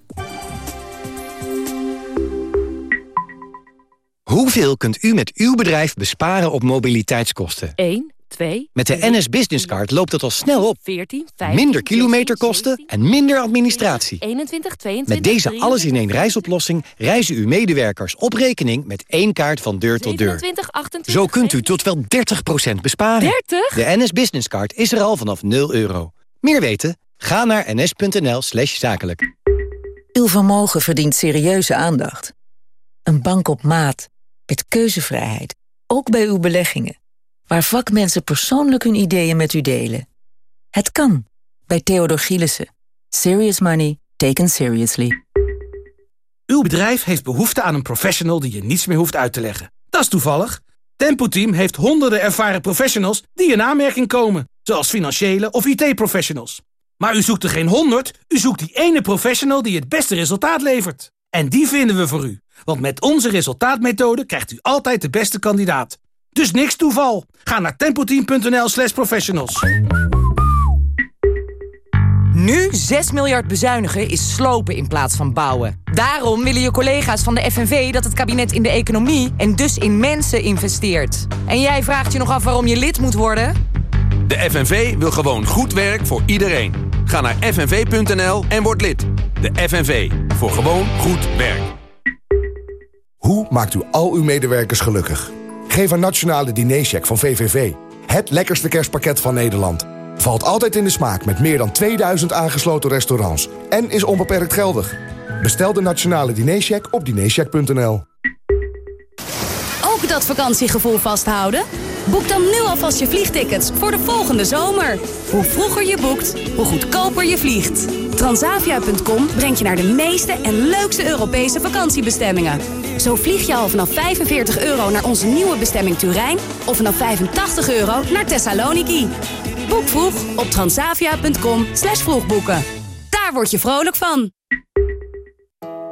Hoeveel kunt u met uw bedrijf besparen op mobiliteitskosten? 1, 2... Met de NS Business Card loopt het al snel op. 14, 15, minder kilometerkosten 16, en minder administratie. 21, 22, Met deze alles-in-één reisoplossing reizen uw medewerkers op rekening met één kaart van deur tot deur. 27, 28, Zo kunt u tot wel 30% besparen. 30? De NS Business Card is er al vanaf 0 euro. Meer weten? Ga naar ns.nl slash zakelijk. Uw vermogen verdient serieuze aandacht. Een bank op maat, met keuzevrijheid, ook bij uw beleggingen. Waar vakmensen persoonlijk hun ideeën met u delen. Het kan, bij Theodor Gielissen. Serious money taken seriously. Uw bedrijf heeft behoefte aan een professional die je niets meer hoeft uit te leggen. Dat is toevallig. Tempo Team heeft honderden ervaren professionals die in aanmerking komen. Zoals financiële of IT-professionals. Maar u zoekt er geen honderd, u zoekt die ene professional die het beste resultaat levert. En die vinden we voor u. Want met onze resultaatmethode krijgt u altijd de beste kandidaat. Dus niks toeval. Ga naar tempoteam.nl slash professionals. Nu 6 miljard bezuinigen is slopen in plaats van bouwen. Daarom willen je collega's van de FNV dat het kabinet in de economie... en dus in mensen investeert. En jij vraagt je nog af waarom je lid moet worden? De FNV wil gewoon goed werk voor iedereen. Ga naar fnv.nl en word lid. De FNV. Voor gewoon goed werk. Hoe maakt u al uw medewerkers gelukkig? Geef een nationale dinercheck van VVV. Het lekkerste kerstpakket van Nederland. Valt altijd in de smaak met meer dan 2000 aangesloten restaurants. En is onbeperkt geldig. Bestel de nationale dinercheck op dinercheck.nl. Ook dat vakantiegevoel vasthouden? Boek dan nu alvast je vliegtickets voor de volgende zomer. Hoe vroeger je boekt, hoe goedkoper je vliegt. Transavia.com brengt je naar de meeste en leukste Europese vakantiebestemmingen. Zo vlieg je al vanaf 45 euro naar onze nieuwe bestemming Turijn... of vanaf 85 euro naar Thessaloniki. Boek vroeg op transavia.com slash vroegboeken. Daar word je vrolijk van.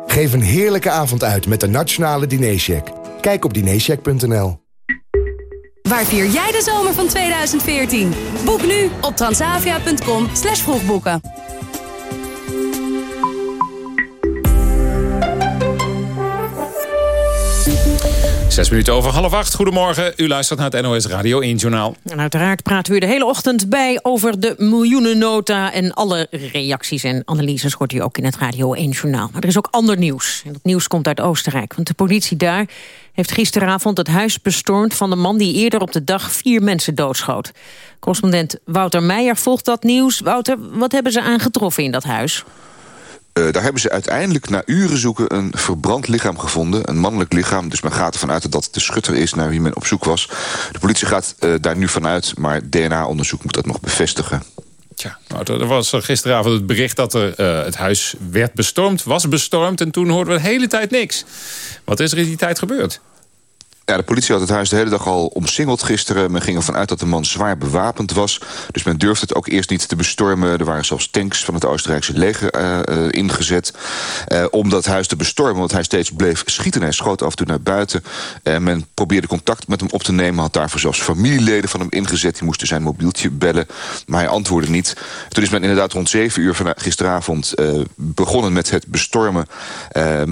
Geef een heerlijke avond uit met de nationale dinercheck. Kijk op dinercheck.nl. Waar vier jij de zomer van 2014? Boek nu op transavia.com slash vroegboeken. Zes minuten over half acht. Goedemorgen. U luistert naar het NOS Radio 1 Journaal. En uiteraard praten we de hele ochtend bij over de miljoenennota... en alle reacties en analyses hoort u ook in het Radio 1 Journaal. Maar er is ook ander nieuws. En dat nieuws komt uit Oostenrijk. Want de politie daar heeft gisteravond het huis bestormd... van de man die eerder op de dag vier mensen doodschoot. Correspondent Wouter Meijer volgt dat nieuws. Wouter, wat hebben ze aangetroffen in dat huis? Uh, daar hebben ze uiteindelijk na uren zoeken een verbrand lichaam gevonden. Een mannelijk lichaam, dus men gaat ervan uit dat dat de schutter is... naar wie men op zoek was. De politie gaat uh, daar nu vanuit, maar DNA-onderzoek moet dat nog bevestigen. Tja, nou, er was gisteravond het bericht dat er, uh, het huis werd bestormd, was bestormd... en toen hoorden we de hele tijd niks. Wat is er in die tijd gebeurd? Ja, de politie had het huis de hele dag al omsingeld gisteren. Men ging ervan uit dat de man zwaar bewapend was. Dus men durfde het ook eerst niet te bestormen. Er waren zelfs tanks van het Oostenrijkse leger uh, uh, ingezet. Uh, om dat huis te bestormen, want hij steeds bleef schieten. Hij schoot af en toe naar buiten. men probeerde contact met hem op te nemen. Had daarvoor zelfs familieleden van hem ingezet. Die moesten zijn mobieltje bellen. Maar hij antwoordde niet. Toen is men inderdaad rond 7 uur van gisteravond begonnen met het bestormen.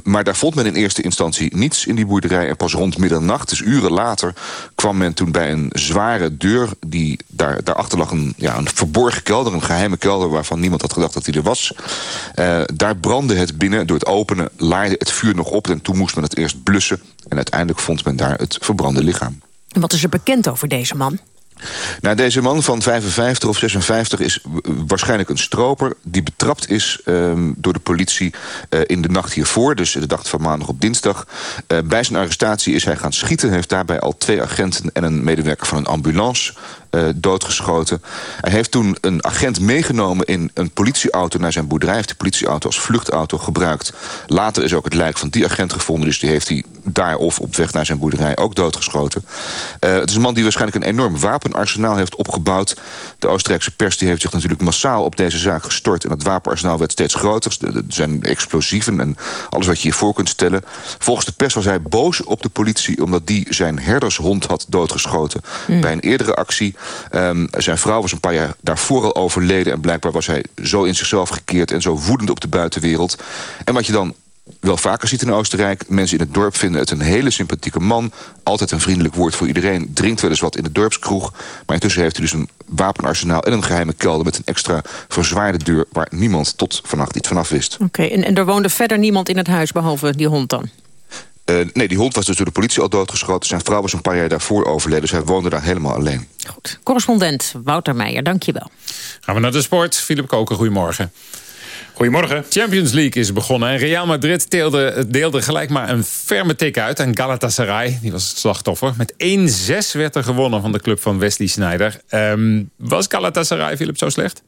maar daar vond men in eerste instantie niets in die boerderij. En pas rond middernacht dus uren later kwam men toen bij een zware deur... die daar, daarachter lag een, ja, een verborgen kelder, een geheime kelder... waarvan niemand had gedacht dat hij er was. Uh, daar brandde het binnen. Door het openen laaide het vuur nog op... en toen moest men het eerst blussen. En uiteindelijk vond men daar het verbrande lichaam. En wat is er bekend over deze man? Nou, deze man van 55 of 56 is waarschijnlijk een stroper... die betrapt is um, door de politie uh, in de nacht hiervoor. Dus de dag van maandag op dinsdag. Uh, bij zijn arrestatie is hij gaan schieten. Heeft daarbij al twee agenten en een medewerker van een ambulance uh, doodgeschoten. Hij heeft toen een agent meegenomen in een politieauto naar zijn boerderij. Hij heeft de politieauto als vluchtauto gebruikt. Later is ook het lijk van die agent gevonden. Dus die heeft hij daar of op weg naar zijn boerderij ook doodgeschoten. Uh, het is een man die waarschijnlijk een enorm wapenarsenaal heeft opgebouwd. De Oostenrijkse pers die heeft zich natuurlijk massaal op deze zaak gestort. En het wapenarsenaal werd steeds groter. Er zijn explosieven en alles wat je je voor kunt stellen. Volgens de pers was hij boos op de politie... omdat die zijn herdershond had doodgeschoten. Mm. Bij een eerdere actie Um, zijn vrouw was een paar jaar daarvoor al overleden... en blijkbaar was hij zo in zichzelf gekeerd... en zo woedend op de buitenwereld. En wat je dan wel vaker ziet in Oostenrijk. Mensen in het dorp vinden het een hele sympathieke man. Altijd een vriendelijk woord voor iedereen. Drinkt wel eens wat in de dorpskroeg. Maar intussen heeft hij dus een wapenarsenaal en een geheime kelder... met een extra verzwaarde deur waar niemand tot vannacht iets vanaf wist. Oké, en er woonde verder niemand in het huis behalve die hond dan? Uh, nee, die hond was dus door de politie al doodgeschoten. Zijn vrouw was een paar jaar daarvoor overleden. Dus hij woonde daar helemaal alleen. Goed. Correspondent Wouter Meijer, dank je wel. Gaan we naar de sport. Philip Koken, goedemorgen. Goedemorgen. Champions League is begonnen en Real Madrid deelde, deelde gelijk maar een ferme tik uit aan Galatasaray. Die was het slachtoffer. Met 1-6 werd er gewonnen van de club van Wesley Sneijder. Um, was Galatasaray, Philip, zo slecht?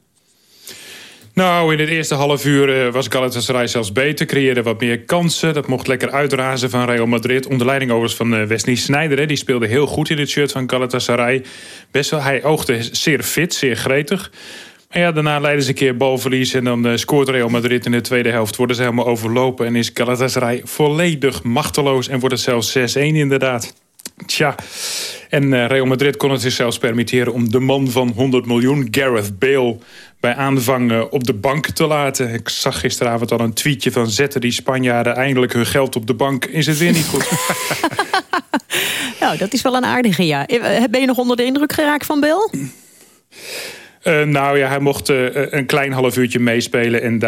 Nou, in het eerste half uur uh, was Galatasaray zelfs beter. Creëerde wat meer kansen. Dat mocht lekker uitrazen van Real Madrid. Onder leiding overigens van uh, Wesley Sneijder. Die speelde heel goed in het shirt van Galatasaray. Best wel, hij oogde zeer fit, zeer gretig. Maar ja, daarna leiden ze een keer balverlies. En dan uh, scoort Real Madrid in de tweede helft. Worden ze helemaal overlopen. En is Galatasaray volledig machteloos. En wordt het zelfs 6-1 inderdaad. Tja, en Real Madrid kon het zich zelfs permitteren om de man van 100 miljoen, Gareth Bale, bij aanvang uh, op de bank te laten. Ik zag gisteravond al een tweetje van zetten die Spanjaarden eindelijk hun geld op de bank. Is het weer niet goed? <laughs> <laughs> nou, dat is wel een aardige, ja. Ben je nog onder de indruk geraakt van Bale? Uh, nou ja, hij mocht uh, een klein half uurtje meespelen. En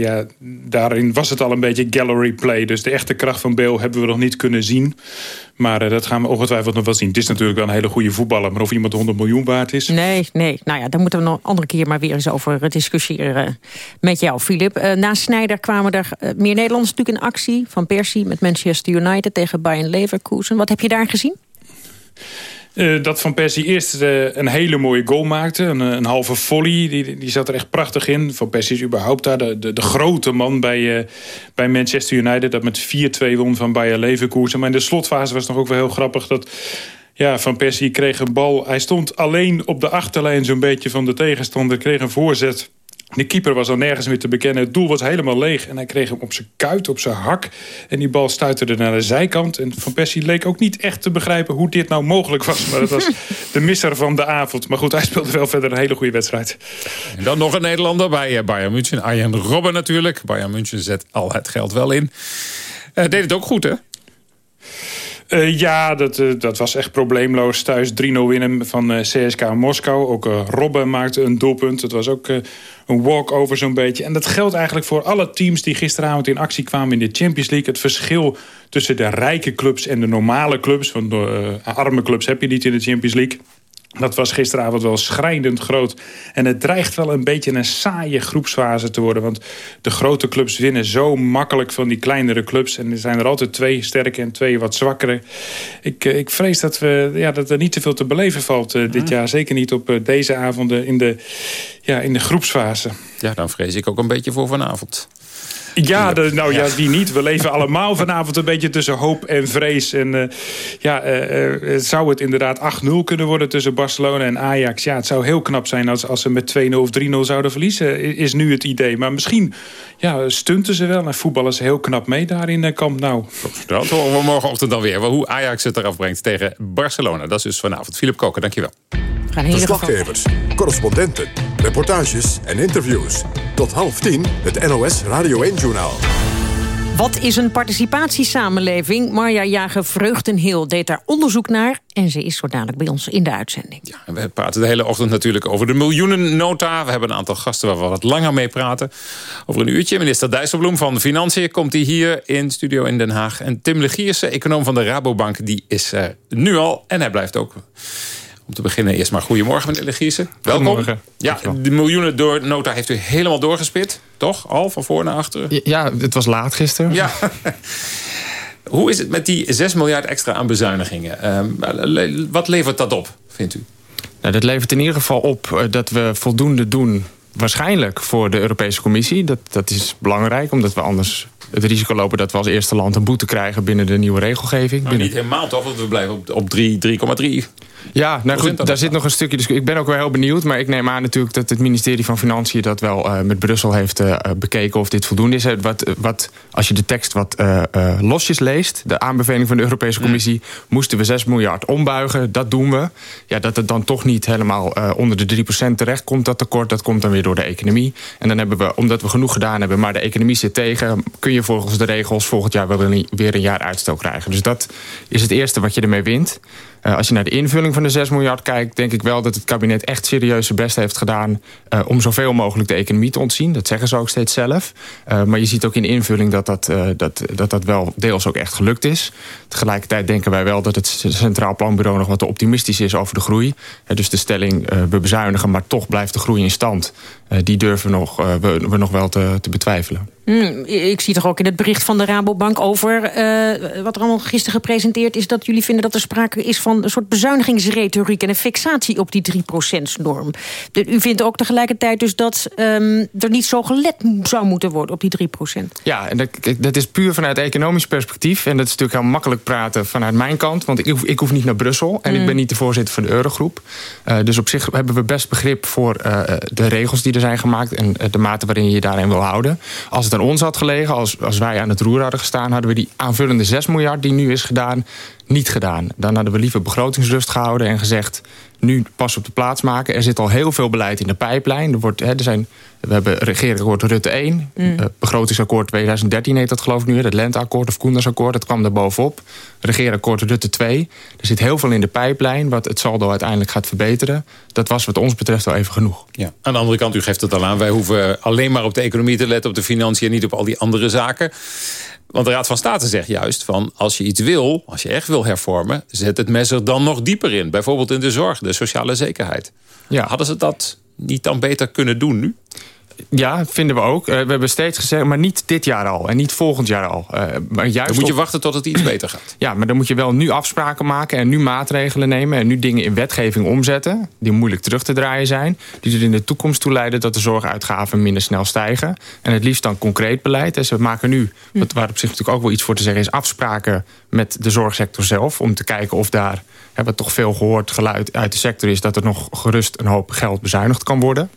ja, daarin was het al een beetje gallery play. Dus de echte kracht van Beel hebben we nog niet kunnen zien. Maar dat gaan we ongetwijfeld nog wel zien. Het is natuurlijk wel een hele goede voetballer. Maar of iemand 100 miljoen waard is... Nee, nee. Nou ja, daar moeten we nog een andere keer maar weer eens over discussiëren met jou, Filip. na Snijder kwamen er meer Nederlanders natuurlijk in actie. Van Persie met Manchester United tegen Bayern Leverkusen. Wat heb je daar gezien? Uh, dat Van Persie eerst uh, een hele mooie goal maakte. Een, een halve volley, die, die zat er echt prachtig in. Van Persie is überhaupt daar de, de, de grote man bij, bij Manchester United... dat met 4-2 won van Bayer Leverkusen. Maar in de slotfase was het nog ook wel heel grappig... dat ja, Van Persie kreeg een bal. Hij stond alleen op de achterlijn zo'n beetje van de tegenstander. Kreeg een voorzet de keeper was al nergens meer te bekennen. Het doel was helemaal leeg. En hij kreeg hem op zijn kuit, op zijn hak. En die bal stuiterde naar de zijkant. En Van Persie leek ook niet echt te begrijpen hoe dit nou mogelijk was. Maar het was <laughs> de misser van de avond. Maar goed, hij speelde wel verder een hele goede wedstrijd. En dan nog een Nederlander bij Bayern München. Arjen Robben natuurlijk. Bayern München zet al het geld wel in. Uh, deed het ook goed, hè? Uh, ja, dat, uh, dat was echt probleemloos. Thuis 3-0 winnen van uh, CSK Moskou. Ook Robben maakte een doelpunt. Het was ook een walk-over zo'n beetje. En dat geldt eigenlijk voor alle teams die gisteravond in actie kwamen in de Champions League. Het verschil tussen de rijke clubs en de normale clubs. Want arme clubs heb je niet in de Champions League. Dat was gisteravond wel schrijnend groot. En het dreigt wel een beetje een saaie groepsfase te worden. Want de grote clubs winnen zo makkelijk van die kleinere clubs. En er zijn er altijd twee sterke en twee wat zwakkere. Ik, ik vrees dat, we, ja, dat er niet te veel te beleven valt uh, dit jaar. Zeker niet op uh, deze avonden in de, ja, in de groepsfase. Ja, dan vrees ik ook een beetje voor vanavond. Ja, de, nou ja, wie niet. We leven allemaal vanavond een beetje tussen hoop en vrees. En uh, ja, uh, uh, zou het inderdaad 8-0 kunnen worden tussen Barcelona en Ajax? Ja, het zou heel knap zijn als, als ze met 2-0 of 3-0 zouden verliezen. Is nu het idee. Maar misschien ja, stunten ze wel. En voetballen ze heel knap mee daar in Kamp Nou. Dat horen we morgenochtend dan weer. Hoe Ajax het eraf brengt tegen Barcelona. Dat is dus vanavond. Philip Koken, dankjewel. Verslaggevers, correspondenten, reportages en interviews. Tot half tien het NOS Radio 1-journaal. Wat is een participatiesamenleving? Marja Jager Vreugdenheel deed daar onderzoek naar... en ze is zo dadelijk bij ons in de uitzending. Ja, we praten de hele ochtend natuurlijk over de miljoenennota. We hebben een aantal gasten waar we wat langer mee praten. Over een uurtje, minister Dijsselbloem van Financiën... komt hij hier in studio in Den Haag. En Tim Legierse, econoom van de Rabobank, die is er nu al. En hij blijft ook... Om te beginnen eerst maar goedemorgen, meneer Legierse. Welkom. Ja, de miljoenen door nota heeft u helemaal doorgespit, toch? Al van voor naar achter? Ja, het was laat gisteren. Ja. <laughs> Hoe is het met die 6 miljard extra aan bezuinigingen? Uh, wat levert dat op, vindt u? Nou, dat levert in ieder geval op dat we voldoende doen... waarschijnlijk voor de Europese Commissie. Dat, dat is belangrijk, omdat we anders het risico lopen dat we als eerste land een boete krijgen binnen de nieuwe regelgeving. Nou, binnen... Niet helemaal toch, want we blijven op, op 3,3. Ja, nou goed, daar zit nog een stukje. Dus ik ben ook wel heel benieuwd. Maar ik neem aan natuurlijk dat het ministerie van Financiën dat wel uh, met Brussel heeft uh, bekeken of dit voldoende is. Wat, wat, als je de tekst wat uh, losjes leest, de aanbeveling van de Europese Commissie, moesten we 6 miljard ombuigen. Dat doen we. Ja, dat het dan toch niet helemaal onder de 3% terecht komt, dat tekort. Dat komt dan weer door de economie. En dan hebben we, omdat we genoeg gedaan hebben, maar de economie zit tegen, kun je volgens de regels volgend jaar wel weer een jaar uitstel krijgen. Dus dat is het eerste wat je ermee wint. Uh, als je naar de invulling van de 6 miljard kijkt... denk ik wel dat het kabinet echt serieus zijn best heeft gedaan... Uh, om zoveel mogelijk de economie te ontzien. Dat zeggen ze ook steeds zelf. Uh, maar je ziet ook in de invulling dat dat, dat, dat dat wel deels ook echt gelukt is. Tegelijkertijd denken wij wel dat het Centraal Planbureau... nog wat te optimistisch is over de groei. dus de stelling, we bezuinigen, maar toch blijft de groei in stand... die durven we nog, we, we nog wel te, te betwijfelen. Hmm, ik zie toch ook in het bericht van de Rabobank over... Uh, wat er allemaal gisteren gepresenteerd is... dat jullie vinden dat er sprake is van een soort bezuinigingsretoriek... en een fixatie op die 3%-norm. U vindt ook tegelijkertijd dus dat um, er niet zo gelet zou moeten worden op die 3%. Ja, en dat, dat, is puur vanuit economisch perspectief. En dat is natuurlijk heel makkelijk praten vanuit mijn kant. Want ik hoef, ik hoef niet naar Brussel en ik hmm. ben niet de voorzitter van de Eurogroep. Uh, dus op zich hebben we best begrip voor uh, de regels die er zijn gemaakt... en de mate waarin je je daarin wil houden. Als het aan ons had gelegen, als, als wij aan het roer hadden gestaan... hadden we die aanvullende 6 miljard die nu is gedaan, niet gedaan. Dan hadden we liever begrotingsrust gehouden en gezegd nu pas op de plaats maken. Er zit al heel veel beleid in de pijplijn. Er, wordt, hè, er zijn, we hebben regeerakkoord Rutte 1. Mm. Uh, begrotingsakkoord 2013 heet dat geloof ik nu. Het lenteakkoord of Koendersakkoord, dat kwam daar bovenop. Regeerakkoord Rutte 2. Er zit heel veel in de pijplijn wat het saldo uiteindelijk gaat verbeteren. Dat was wat ons betreft wel even genoeg. Ja. Aan de andere kant, u geeft het al aan... wij hoeven alleen maar op de economie te letten, op de financiën... en niet op al die andere zaken. Want de Raad van State zegt juist van als je iets wil, als je echt wil hervormen, zet het mes er dan nog dieper in. Bijvoorbeeld in de zorg, de sociale zekerheid. Ja. Hadden ze dat niet dan beter kunnen doen nu? Ja, vinden we ook. Uh, we hebben steeds gezegd, maar niet dit jaar al. En niet volgend jaar al. Uh, maar juist dan moet je wachten tot het iets beter gaat. Ja, maar dan moet je wel nu afspraken maken... en nu maatregelen nemen en nu dingen in wetgeving omzetten... die moeilijk terug te draaien zijn. Die er in de toekomst toe leiden dat de zorguitgaven minder snel stijgen. En het liefst dan concreet beleid. Dus we maken nu, hm. wat, waar op zich natuurlijk ook wel iets voor te zeggen is... afspraken met de zorgsector zelf... om te kijken of daar, hebben we toch veel gehoord geluid uit de sector is... dat er nog gerust een hoop geld bezuinigd kan worden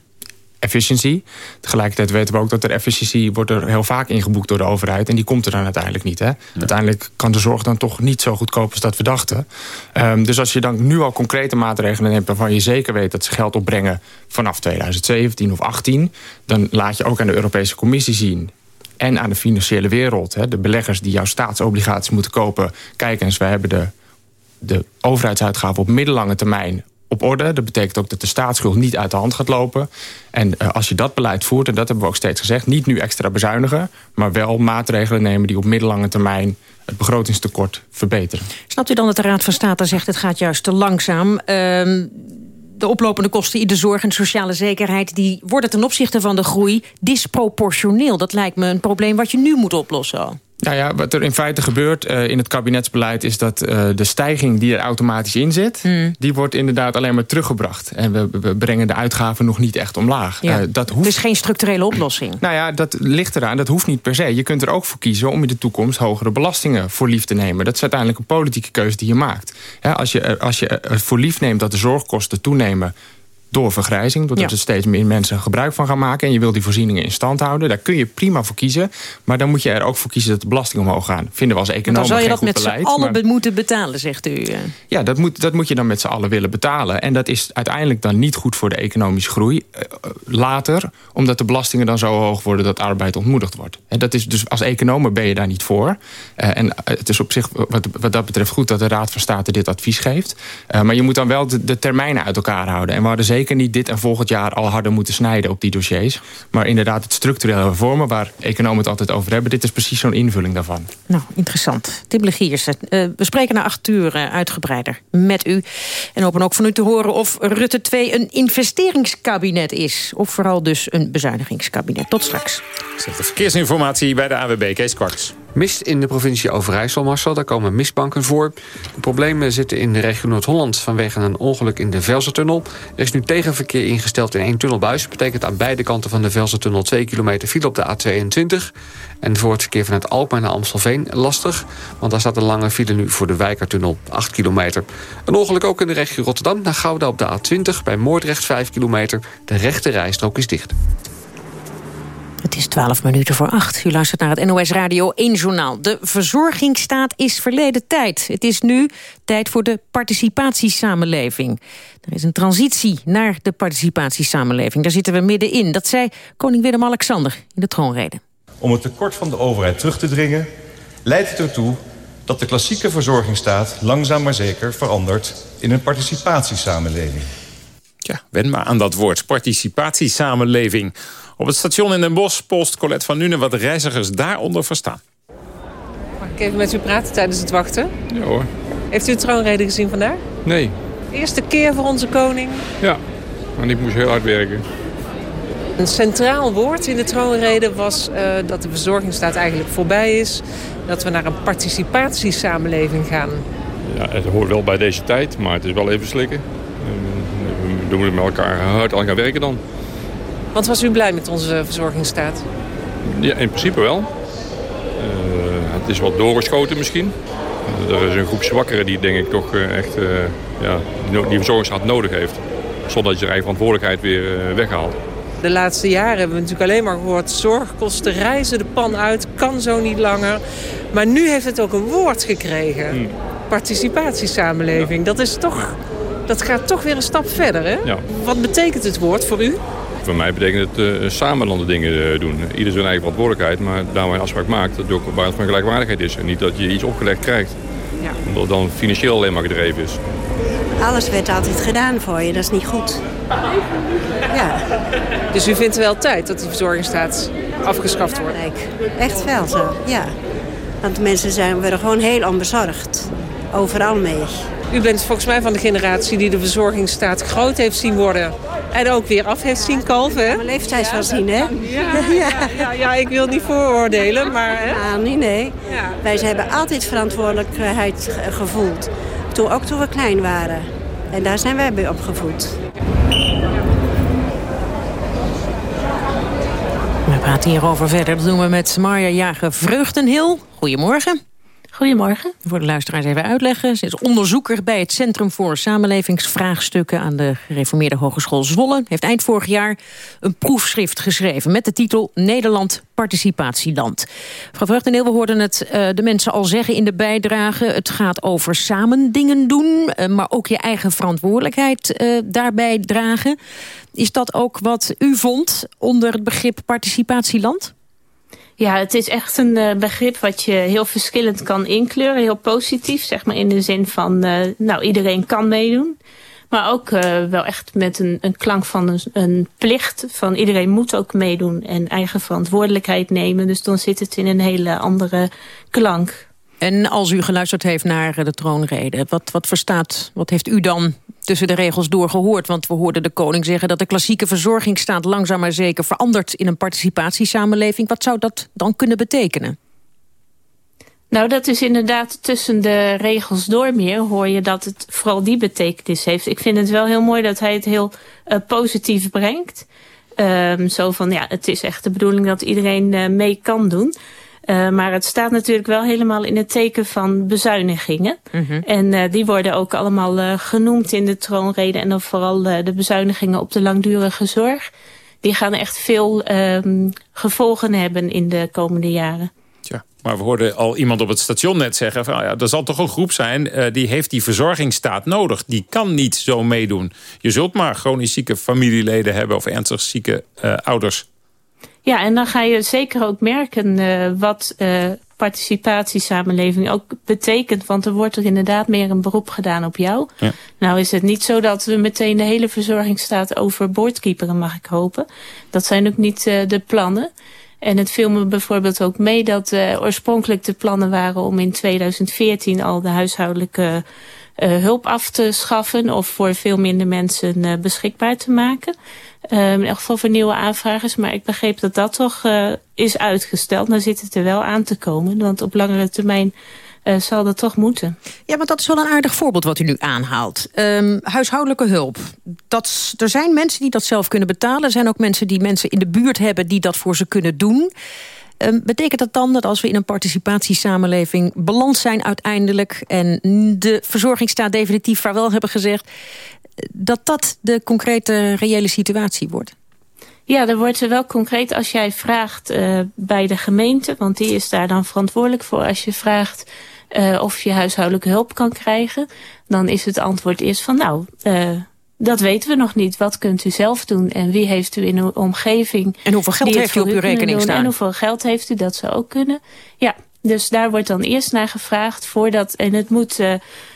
efficiency. Tegelijkertijd weten we ook dat er efficiency wordt er heel vaak ingeboekt door de overheid. En die komt er dan uiteindelijk niet. Hè? Uiteindelijk kan de zorg dan toch niet zo goedkoop als dat we dachten. Um, dus als je dan nu al concrete maatregelen neemt... waarvan je zeker weet dat ze geld opbrengen vanaf 2017 of 2018... dan laat je ook aan de Europese Commissie zien en aan de financiële wereld. Hè, de beleggers die jouw staatsobligaties moeten kopen. Kijk eens, we hebben de, de overheidsuitgaven op middellange termijn op orde. Dat betekent ook dat de staatsschuld niet uit de hand gaat lopen. En uh, als je dat beleid voert, en dat hebben we ook steeds gezegd... niet nu extra bezuinigen, maar wel maatregelen nemen... die op middellange termijn het begrotingstekort verbeteren. Snapt u dan dat de Raad van State zegt... het gaat juist te langzaam... Uh, de oplopende kosten in de zorg en sociale zekerheid... die worden ten opzichte van de groei disproportioneel. Dat lijkt me een probleem wat je nu moet oplossen. Nou ja, wat er in feite gebeurt uh, in het kabinetsbeleid... is dat uh, de stijging die er automatisch in zit... Mm. die wordt inderdaad alleen maar teruggebracht. En we, we brengen de uitgaven nog niet echt omlaag. Ja. Uh, dat hoeft... Het is geen structurele oplossing. Nou ja, dat ligt eraan. Dat hoeft niet per se. Je kunt er ook voor kiezen om in de toekomst... hogere belastingen voor lief te nemen. Dat is uiteindelijk een politieke keuze die je maakt. Als je, als je voor lief neemt dat de zorgkosten toenemen door vergrijzing. Doordat er steeds meer mensen gebruik van gaan maken. En je wil die voorzieningen in stand houden. Daar kun je prima voor kiezen. Maar dan moet je er ook voor kiezen dat de belastingen omhoog gaan. Vinden we als economen Dan zou je dat met z'n allen moeten betalen, zegt u. Eh. Ja, dat moet, dat moet je dan met z'n allen willen betalen. En dat is uiteindelijk dan niet goed voor de economische groei. Uh, later, omdat de belastingen dan zo hoog worden dat arbeid ontmoedigd wordt. En dat is dus als economen ben je daar niet voor. En het is op zich wat, wat, dat betreft goed dat de Raad van State dit advies geeft. maar je moet dan wel de, de termijnen uit elkaar houden. En we hadden zeker zeker niet dit en volgend jaar al harder moeten snijden op die dossiers. Maar inderdaad het structurele hervormen waar economen het altijd over hebben... dit is precies zo'n invulling daarvan. Nou, interessant. Tim Legiersen, uh, we spreken na acht uur uh, uitgebreider met u. En hopen ook van u te horen of Rutte 2 een investeringskabinet is. Of vooral dus een bezuinigingskabinet. Tot straks. Zegt de verkeersinformatie bij de AWB, Kees Kwarts. Mist in de provincie Overijssel, Marcel. Daar komen mistbanken voor. De problemen zitten in de regio Noord-Holland... vanwege een ongeluk in de Velsertunnel. Er is nu tegenverkeer ingesteld in één tunnelbuis. Dat betekent aan beide kanten van de Velsertunnel 2 kilometer file op de A22. En voor het verkeer vanuit Alkmaar naar Amstelveen lastig. Want daar staat een lange file nu voor de Wijkertunnel, 8 kilometer. Een ongeluk ook in de regio Rotterdam naar Gouda op de A20. Bij Moordrecht 5 kilometer. De rechte rijstrook is dicht. Het is 12 minuten voor 8. U luistert naar het NOS Radio 1 Journaal. De verzorgingsstaat is verleden tijd. Het is nu tijd voor de participatiesamenleving. Er is een transitie naar de participatiesamenleving. Daar zitten we middenin. Dat zei koning Willem-Alexander in de troonrede. Om het tekort van de overheid terug te dringen... leidt het ertoe dat de klassieke verzorgingsstaat langzaam maar zeker verandert in een participatiesamenleving. Ja, wen maar aan dat woord, participatiesamenleving. Op het station in Den Bosch post Colette van Nuenen wat reizigers daaronder verstaan. Mag ik even met u praten tijdens het wachten? Ja hoor. Heeft u de troonrede gezien vandaag? Nee. Eerste keer voor onze koning? Ja, maar ik moest heel hard werken. Een centraal woord in de troonrede was uh, dat de verzorgingsstaat eigenlijk voorbij is. Dat we naar een participatiesamenleving gaan. Ja, het hoort wel bij deze tijd, maar het is wel even slikken. We moeten met elkaar hard aan gaan werken dan. Want was u blij met onze verzorgingsstaat? Ja, in principe wel. Uh, het is wat doorgeschoten misschien. Er is een groep zwakkeren die denk ik toch uh, echt uh, ja, die, die verzorgingsstaat nodig heeft. Zonder dat je je eigen verantwoordelijkheid weer weghaalt. De laatste jaren hebben we natuurlijk alleen maar gehoord... zorgkosten reizen de pan uit, kan zo niet langer. Maar nu heeft het ook een woord gekregen. Hmm. Participatiesamenleving. Dat, is toch, dat gaat toch weer een stap verder, hè? Ja. Wat betekent het woord voor u? Voor mij betekent het uh, samen dan de dingen uh, doen. Ieder zijn eigen verantwoordelijkheid, maar daar waar je een afspraak maakt... dat het ook op basis van gelijkwaardigheid is. En niet dat je iets opgelegd krijgt. Ja. Omdat het dan financieel alleen maar gedreven is. Alles werd altijd gedaan voor je, dat is niet goed. Ja. Dus u vindt wel tijd dat die verzorgingsstaat afgeschaft wordt? Echt wel zo, ja. Want mensen zijn, worden gewoon heel onbezorgd. Overal mee. U bent volgens mij van de generatie die de verzorgingsstaat groot heeft zien worden. En ook weer af heeft zien kalven, hè? Mijn leeftijd zal zien, hè? Ja, ja, ja, ja, ik wil niet vooroordelen, maar... Hè? Ah, nee, nee. Wij hebben altijd verantwoordelijkheid gevoeld. Toen, ook toen we klein waren. En daar zijn wij bij opgevoed. We praten hierover verder. Dat doen we met Marja Jager Vreugdenhil. Goedemorgen. Goedemorgen. Voor de luisteraars even uitleggen. Ze is onderzoeker bij het Centrum voor Samenlevingsvraagstukken... aan de Gereformeerde Hogeschool Zwolle. Heeft eind vorig jaar een proefschrift geschreven... met de titel Nederland Participatieland. Mevrouw Vreugdeneel, we hoorden het uh, de mensen al zeggen in de bijdrage. Het gaat over samen dingen doen... Uh, maar ook je eigen verantwoordelijkheid uh, daarbij dragen. Is dat ook wat u vond onder het begrip participatieland? Ja, het is echt een uh, begrip wat je heel verschillend kan inkleuren. Heel positief, zeg maar in de zin van, uh, nou iedereen kan meedoen. Maar ook uh, wel echt met een, een klank van een, plicht. Van iedereen moet ook meedoen en eigen verantwoordelijkheid nemen. Dus dan zit het in een hele andere klank. En als u geluisterd heeft naar de troonrede, wat, wat verstaat, wat heeft u dan tussen de regels door gehoord? Want we hoorden de koning zeggen dat de klassieke verzorgingsstaat langzaam maar zeker verandert in een participatiesamenleving. Wat zou dat dan kunnen betekenen? Nou, dat is inderdaad tussen de regels door meer hoor je dat het vooral die betekenis heeft. Ik vind het wel heel mooi dat hij het heel uh, positief brengt. Um, zo van, ja, het is echt de bedoeling dat iedereen uh, mee kan doen. Uh, maar het staat natuurlijk wel helemaal in het teken van bezuinigingen. Mm -hmm. En uh, die worden ook allemaal uh, genoemd in de troonrede. En dan vooral de bezuinigingen op de langdurige zorg. Die gaan echt veel ehm, gevolgen hebben in de komende jaren. Tja, maar we hoorden al iemand op het station net zeggen... Van, ja, er zal toch een groep zijn die heeft die verzorgingsstaat nodig. Die kan niet zo meedoen. Je zult maar chronisch zieke familieleden hebben... of ernstig zieke ouders ja, en dan ga je zeker ook merken uh, wat uh, participatiesamenleving ook betekent. Want er wordt er inderdaad meer een beroep gedaan op jou. Ja. Nou is het niet zo dat we meteen de hele verzorgingsstaat overboord kieperen, mag ik hopen. Dat zijn ook niet uh, de plannen. En het viel me bijvoorbeeld ook mee dat uh, oorspronkelijk de plannen waren om in 2014 al de huishoudelijke uh, hulp af te schaffen of voor veel minder mensen beschikbaar te maken. Um, in elk voor nieuwe aanvragers. Maar ik begreep dat dat toch uh, is uitgesteld. Nou zit het er wel aan te komen. Want op langere termijn uh, zal dat toch moeten. Ja, maar dat is wel een aardig voorbeeld wat u nu aanhaalt. Um, huishoudelijke hulp. Dat, er zijn mensen die dat zelf kunnen betalen. Er zijn ook mensen die mensen in de buurt hebben die dat voor ze kunnen doen. Um, betekent dat dan dat als we in een participatiesamenleving beland zijn uiteindelijk... en de verzorgingsstaat definitief vaarwel hebben gezegd dat dat de concrete reële situatie wordt? Ja, er wordt er wel concreet als jij vraagt uh, bij de gemeente... want die is daar dan verantwoordelijk voor. Als je vraagt uh, of je huishoudelijke hulp kan krijgen... dan is het antwoord eerst van nou... Uh, dat weten we nog niet. Wat kunt u zelf doen? En wie heeft u in uw omgeving... En hoeveel geld heeft u op uw rekening staan? En hoeveel geld heeft u? Dat zou ook kunnen. Ja, dus daar wordt dan eerst naar gevraagd voordat... en het moet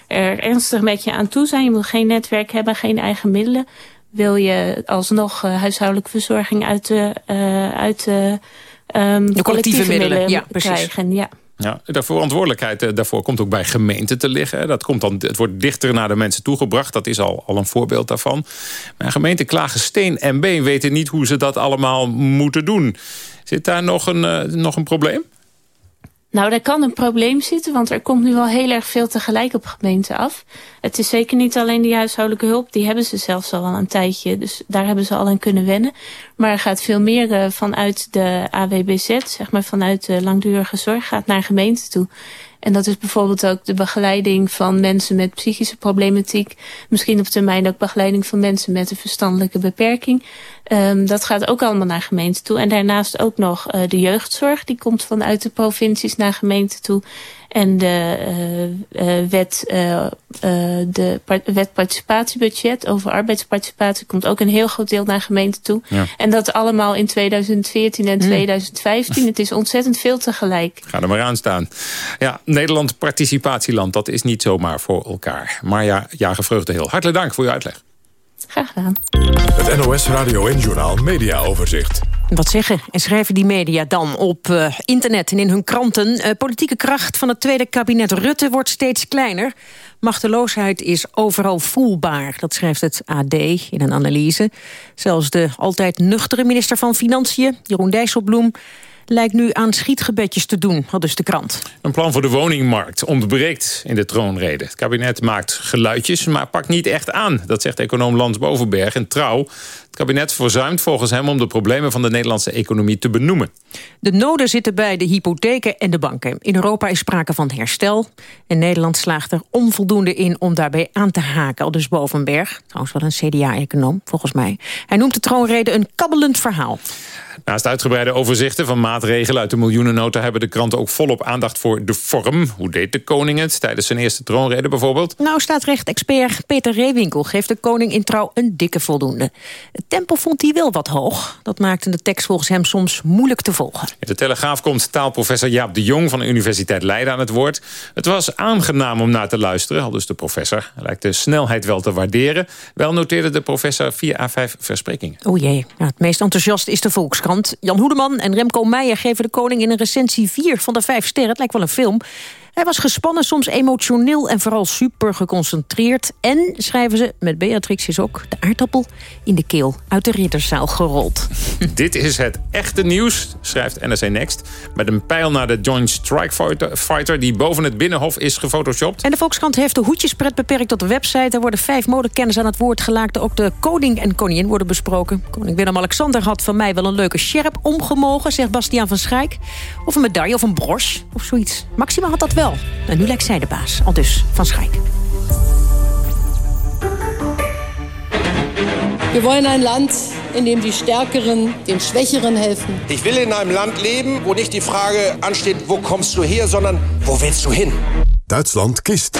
er ernstig met je aan toe zijn. Je moet geen netwerk hebben, geen eigen middelen. Wil je alsnog uh, huishoudelijke verzorging uit de, uh, uit de, um, de collectieve, middelen, middelen ja, krijgen? Ja. Ja, de verantwoordelijkheid daarvoor komt ook bij gemeenten te liggen. Dat komt dan, het wordt dichter naar de mensen toegebracht. Dat is al, al een voorbeeld daarvan. Maar gemeenten klagen steen en been weten niet hoe ze dat allemaal moeten doen. Zit daar nog een, nog een probleem? Nou, daar kan een probleem zitten, want er komt nu wel heel erg veel tegelijk op gemeenten af. Het is zeker niet alleen die huishoudelijke hulp, die hebben ze zelfs al een tijdje. Dus daar hebben ze al aan kunnen wennen. Maar er gaat veel meer uh, vanuit de AWBZ, zeg maar vanuit de langdurige zorg, gaat naar gemeenten toe. En dat is bijvoorbeeld ook de begeleiding van mensen met psychische problematiek. Misschien op termijn ook begeleiding van mensen met een verstandelijke beperking. Um, dat gaat ook allemaal naar gemeenten toe. En daarnaast ook nog uh, de jeugdzorg. Die komt vanuit de provincies naar gemeenten toe. En de uh, uh, wet, uh, de wet participatiebudget over arbeidsparticipatie komt ook een heel groot deel naar gemeenten toe. Ja. En dat allemaal in 2014 en 2015. Mm. Het is ontzettend veel tegelijk. Ga er maar aan staan. Ja, Nederland participatieland, dat is niet zomaar voor elkaar. Maar ja, Jager Vreugde heel hartelijk dank voor uw uitleg. Graag gedaan. Het NOS Radio en Journaal Media Overzicht. Wat zeggen en schrijven die media dan op uh, internet en in hun kranten? Uh, politieke kracht van het tweede kabinet Rutte wordt steeds kleiner. Machteloosheid is overal voelbaar, dat schrijft het AD in een analyse. Zelfs de altijd nuchtere minister van Financiën, Jeroen Dijsselbloem lijkt nu aan schietgebedjes te doen, had dus de krant. Een plan voor de woningmarkt ontbreekt in de troonrede. Het kabinet maakt geluidjes, maar pakt niet echt aan. Dat zegt econoom Lans Bovenberg en Trouw. Het kabinet verzuimt volgens hem om de problemen van de Nederlandse economie te benoemen. De noden zitten bij de hypotheken en de banken. In Europa is sprake van herstel. En Nederland slaagt er onvoldoende in om daarbij aan te haken. Al dus Bovenberg, trouwens wel een CDA-econoom volgens mij. Hij noemt de troonrede een kabbelend verhaal. Naast uitgebreide overzichten van maatregelen uit de miljoenennota... hebben de kranten ook volop aandacht voor de vorm. Hoe deed de koning het tijdens zijn eerste troonrede bijvoorbeeld? Nou, staatsrecht-expert Peter Reewinkel geeft de koning in trouw een dikke voldoende. Het tempo vond hij wel wat hoog. Dat maakte de tekst volgens hem soms moeilijk te volgen. In de Telegraaf komt taalprofessor Jaap de Jong van de Universiteit Leiden aan het woord. Het was aangenaam om naar te luisteren, al dus de professor. Hij lijkt de snelheid wel te waarderen. Wel noteerde de professor 4 à 5 versprekingen. O jee, ja, het meest enthousiast is de Jan Hoedeman en Remco Meijer geven de koning in een recensie 4 van de 5 sterren. Het lijkt wel een film. Hij was gespannen, soms emotioneel en vooral super geconcentreerd. En, schrijven ze, met Beatrix is ook de aardappel in de keel uit de ridderzaal gerold. <laughs> Dit is het echte nieuws, schrijft NRC Next. Met een pijl naar de Joint Strike Fighter die boven het Binnenhof is gefotoshopt. En de Volkskrant heeft de hoedjespret beperkt tot de website. Er worden vijf modekenners aan het woord gelaakt. Ook de koning en koningin worden besproken. Koning Willem-Alexander had van mij wel een leuke sjerp omgemogen, zegt Bastiaan van Schijk. Of een medaille of een broche of zoiets. Maxima had dat wel. En nu lijkt zij de baas, al dus van Schijk. We wollen een land in dem die Stärkeren den Schwächeren helfen. Ich will in einem Land leben, wo nicht die Frage ansteht, wo kommst du her, sondern wo willst du hin? Duitsland kiest.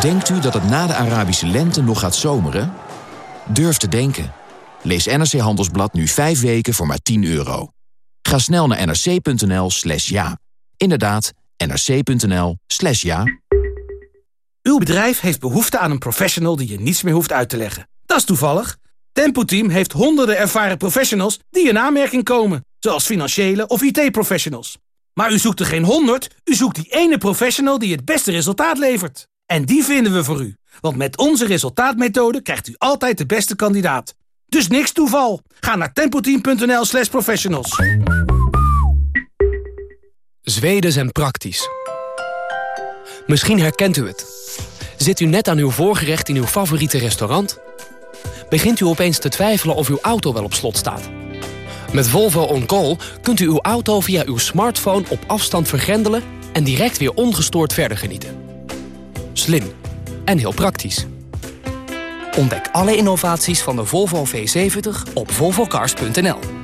Denkt u dat het na de Arabische lente nog gaat zomeren? Durf te denken. Lees NRC Handelsblad nu 5 weken voor maar 10 euro. Ga snel naar nrc.nl slash ja. Inderdaad, nrc.nl slash ja. Uw bedrijf heeft behoefte aan een professional die je niets meer hoeft uit te leggen. Dat is toevallig. Tempo Team heeft honderden ervaren professionals die in aanmerking komen. Zoals financiële of IT-professionals. Maar u zoekt er geen honderd, u zoekt die ene professional die het beste resultaat levert. En die vinden we voor u. Want met onze resultaatmethode krijgt u altijd de beste kandidaat. Dus niks toeval. Ga naar tempoteam.nl slash professionals. Zweden zijn praktisch. Misschien herkent u het. Zit u net aan uw voorgerecht in uw favoriete restaurant? Begint u opeens te twijfelen of uw auto wel op slot staat? Met Volvo On Call kunt u uw auto via uw smartphone op afstand vergrendelen... en direct weer ongestoord verder genieten. Slim en heel praktisch. Ontdek alle innovaties van de Volvo V70 op volvocars.nl.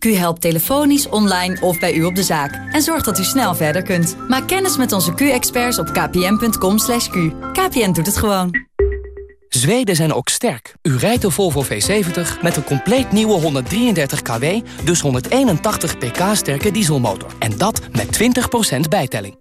Q helpt telefonisch, online of bij u op de zaak. En zorgt dat u snel verder kunt. Maak kennis met onze Q-experts op kpn.com. /q. KPN doet het gewoon. Zweden zijn ook sterk. U rijdt de Volvo V70 met een compleet nieuwe 133 kW... dus 181 pk sterke dieselmotor. En dat met 20% bijtelling.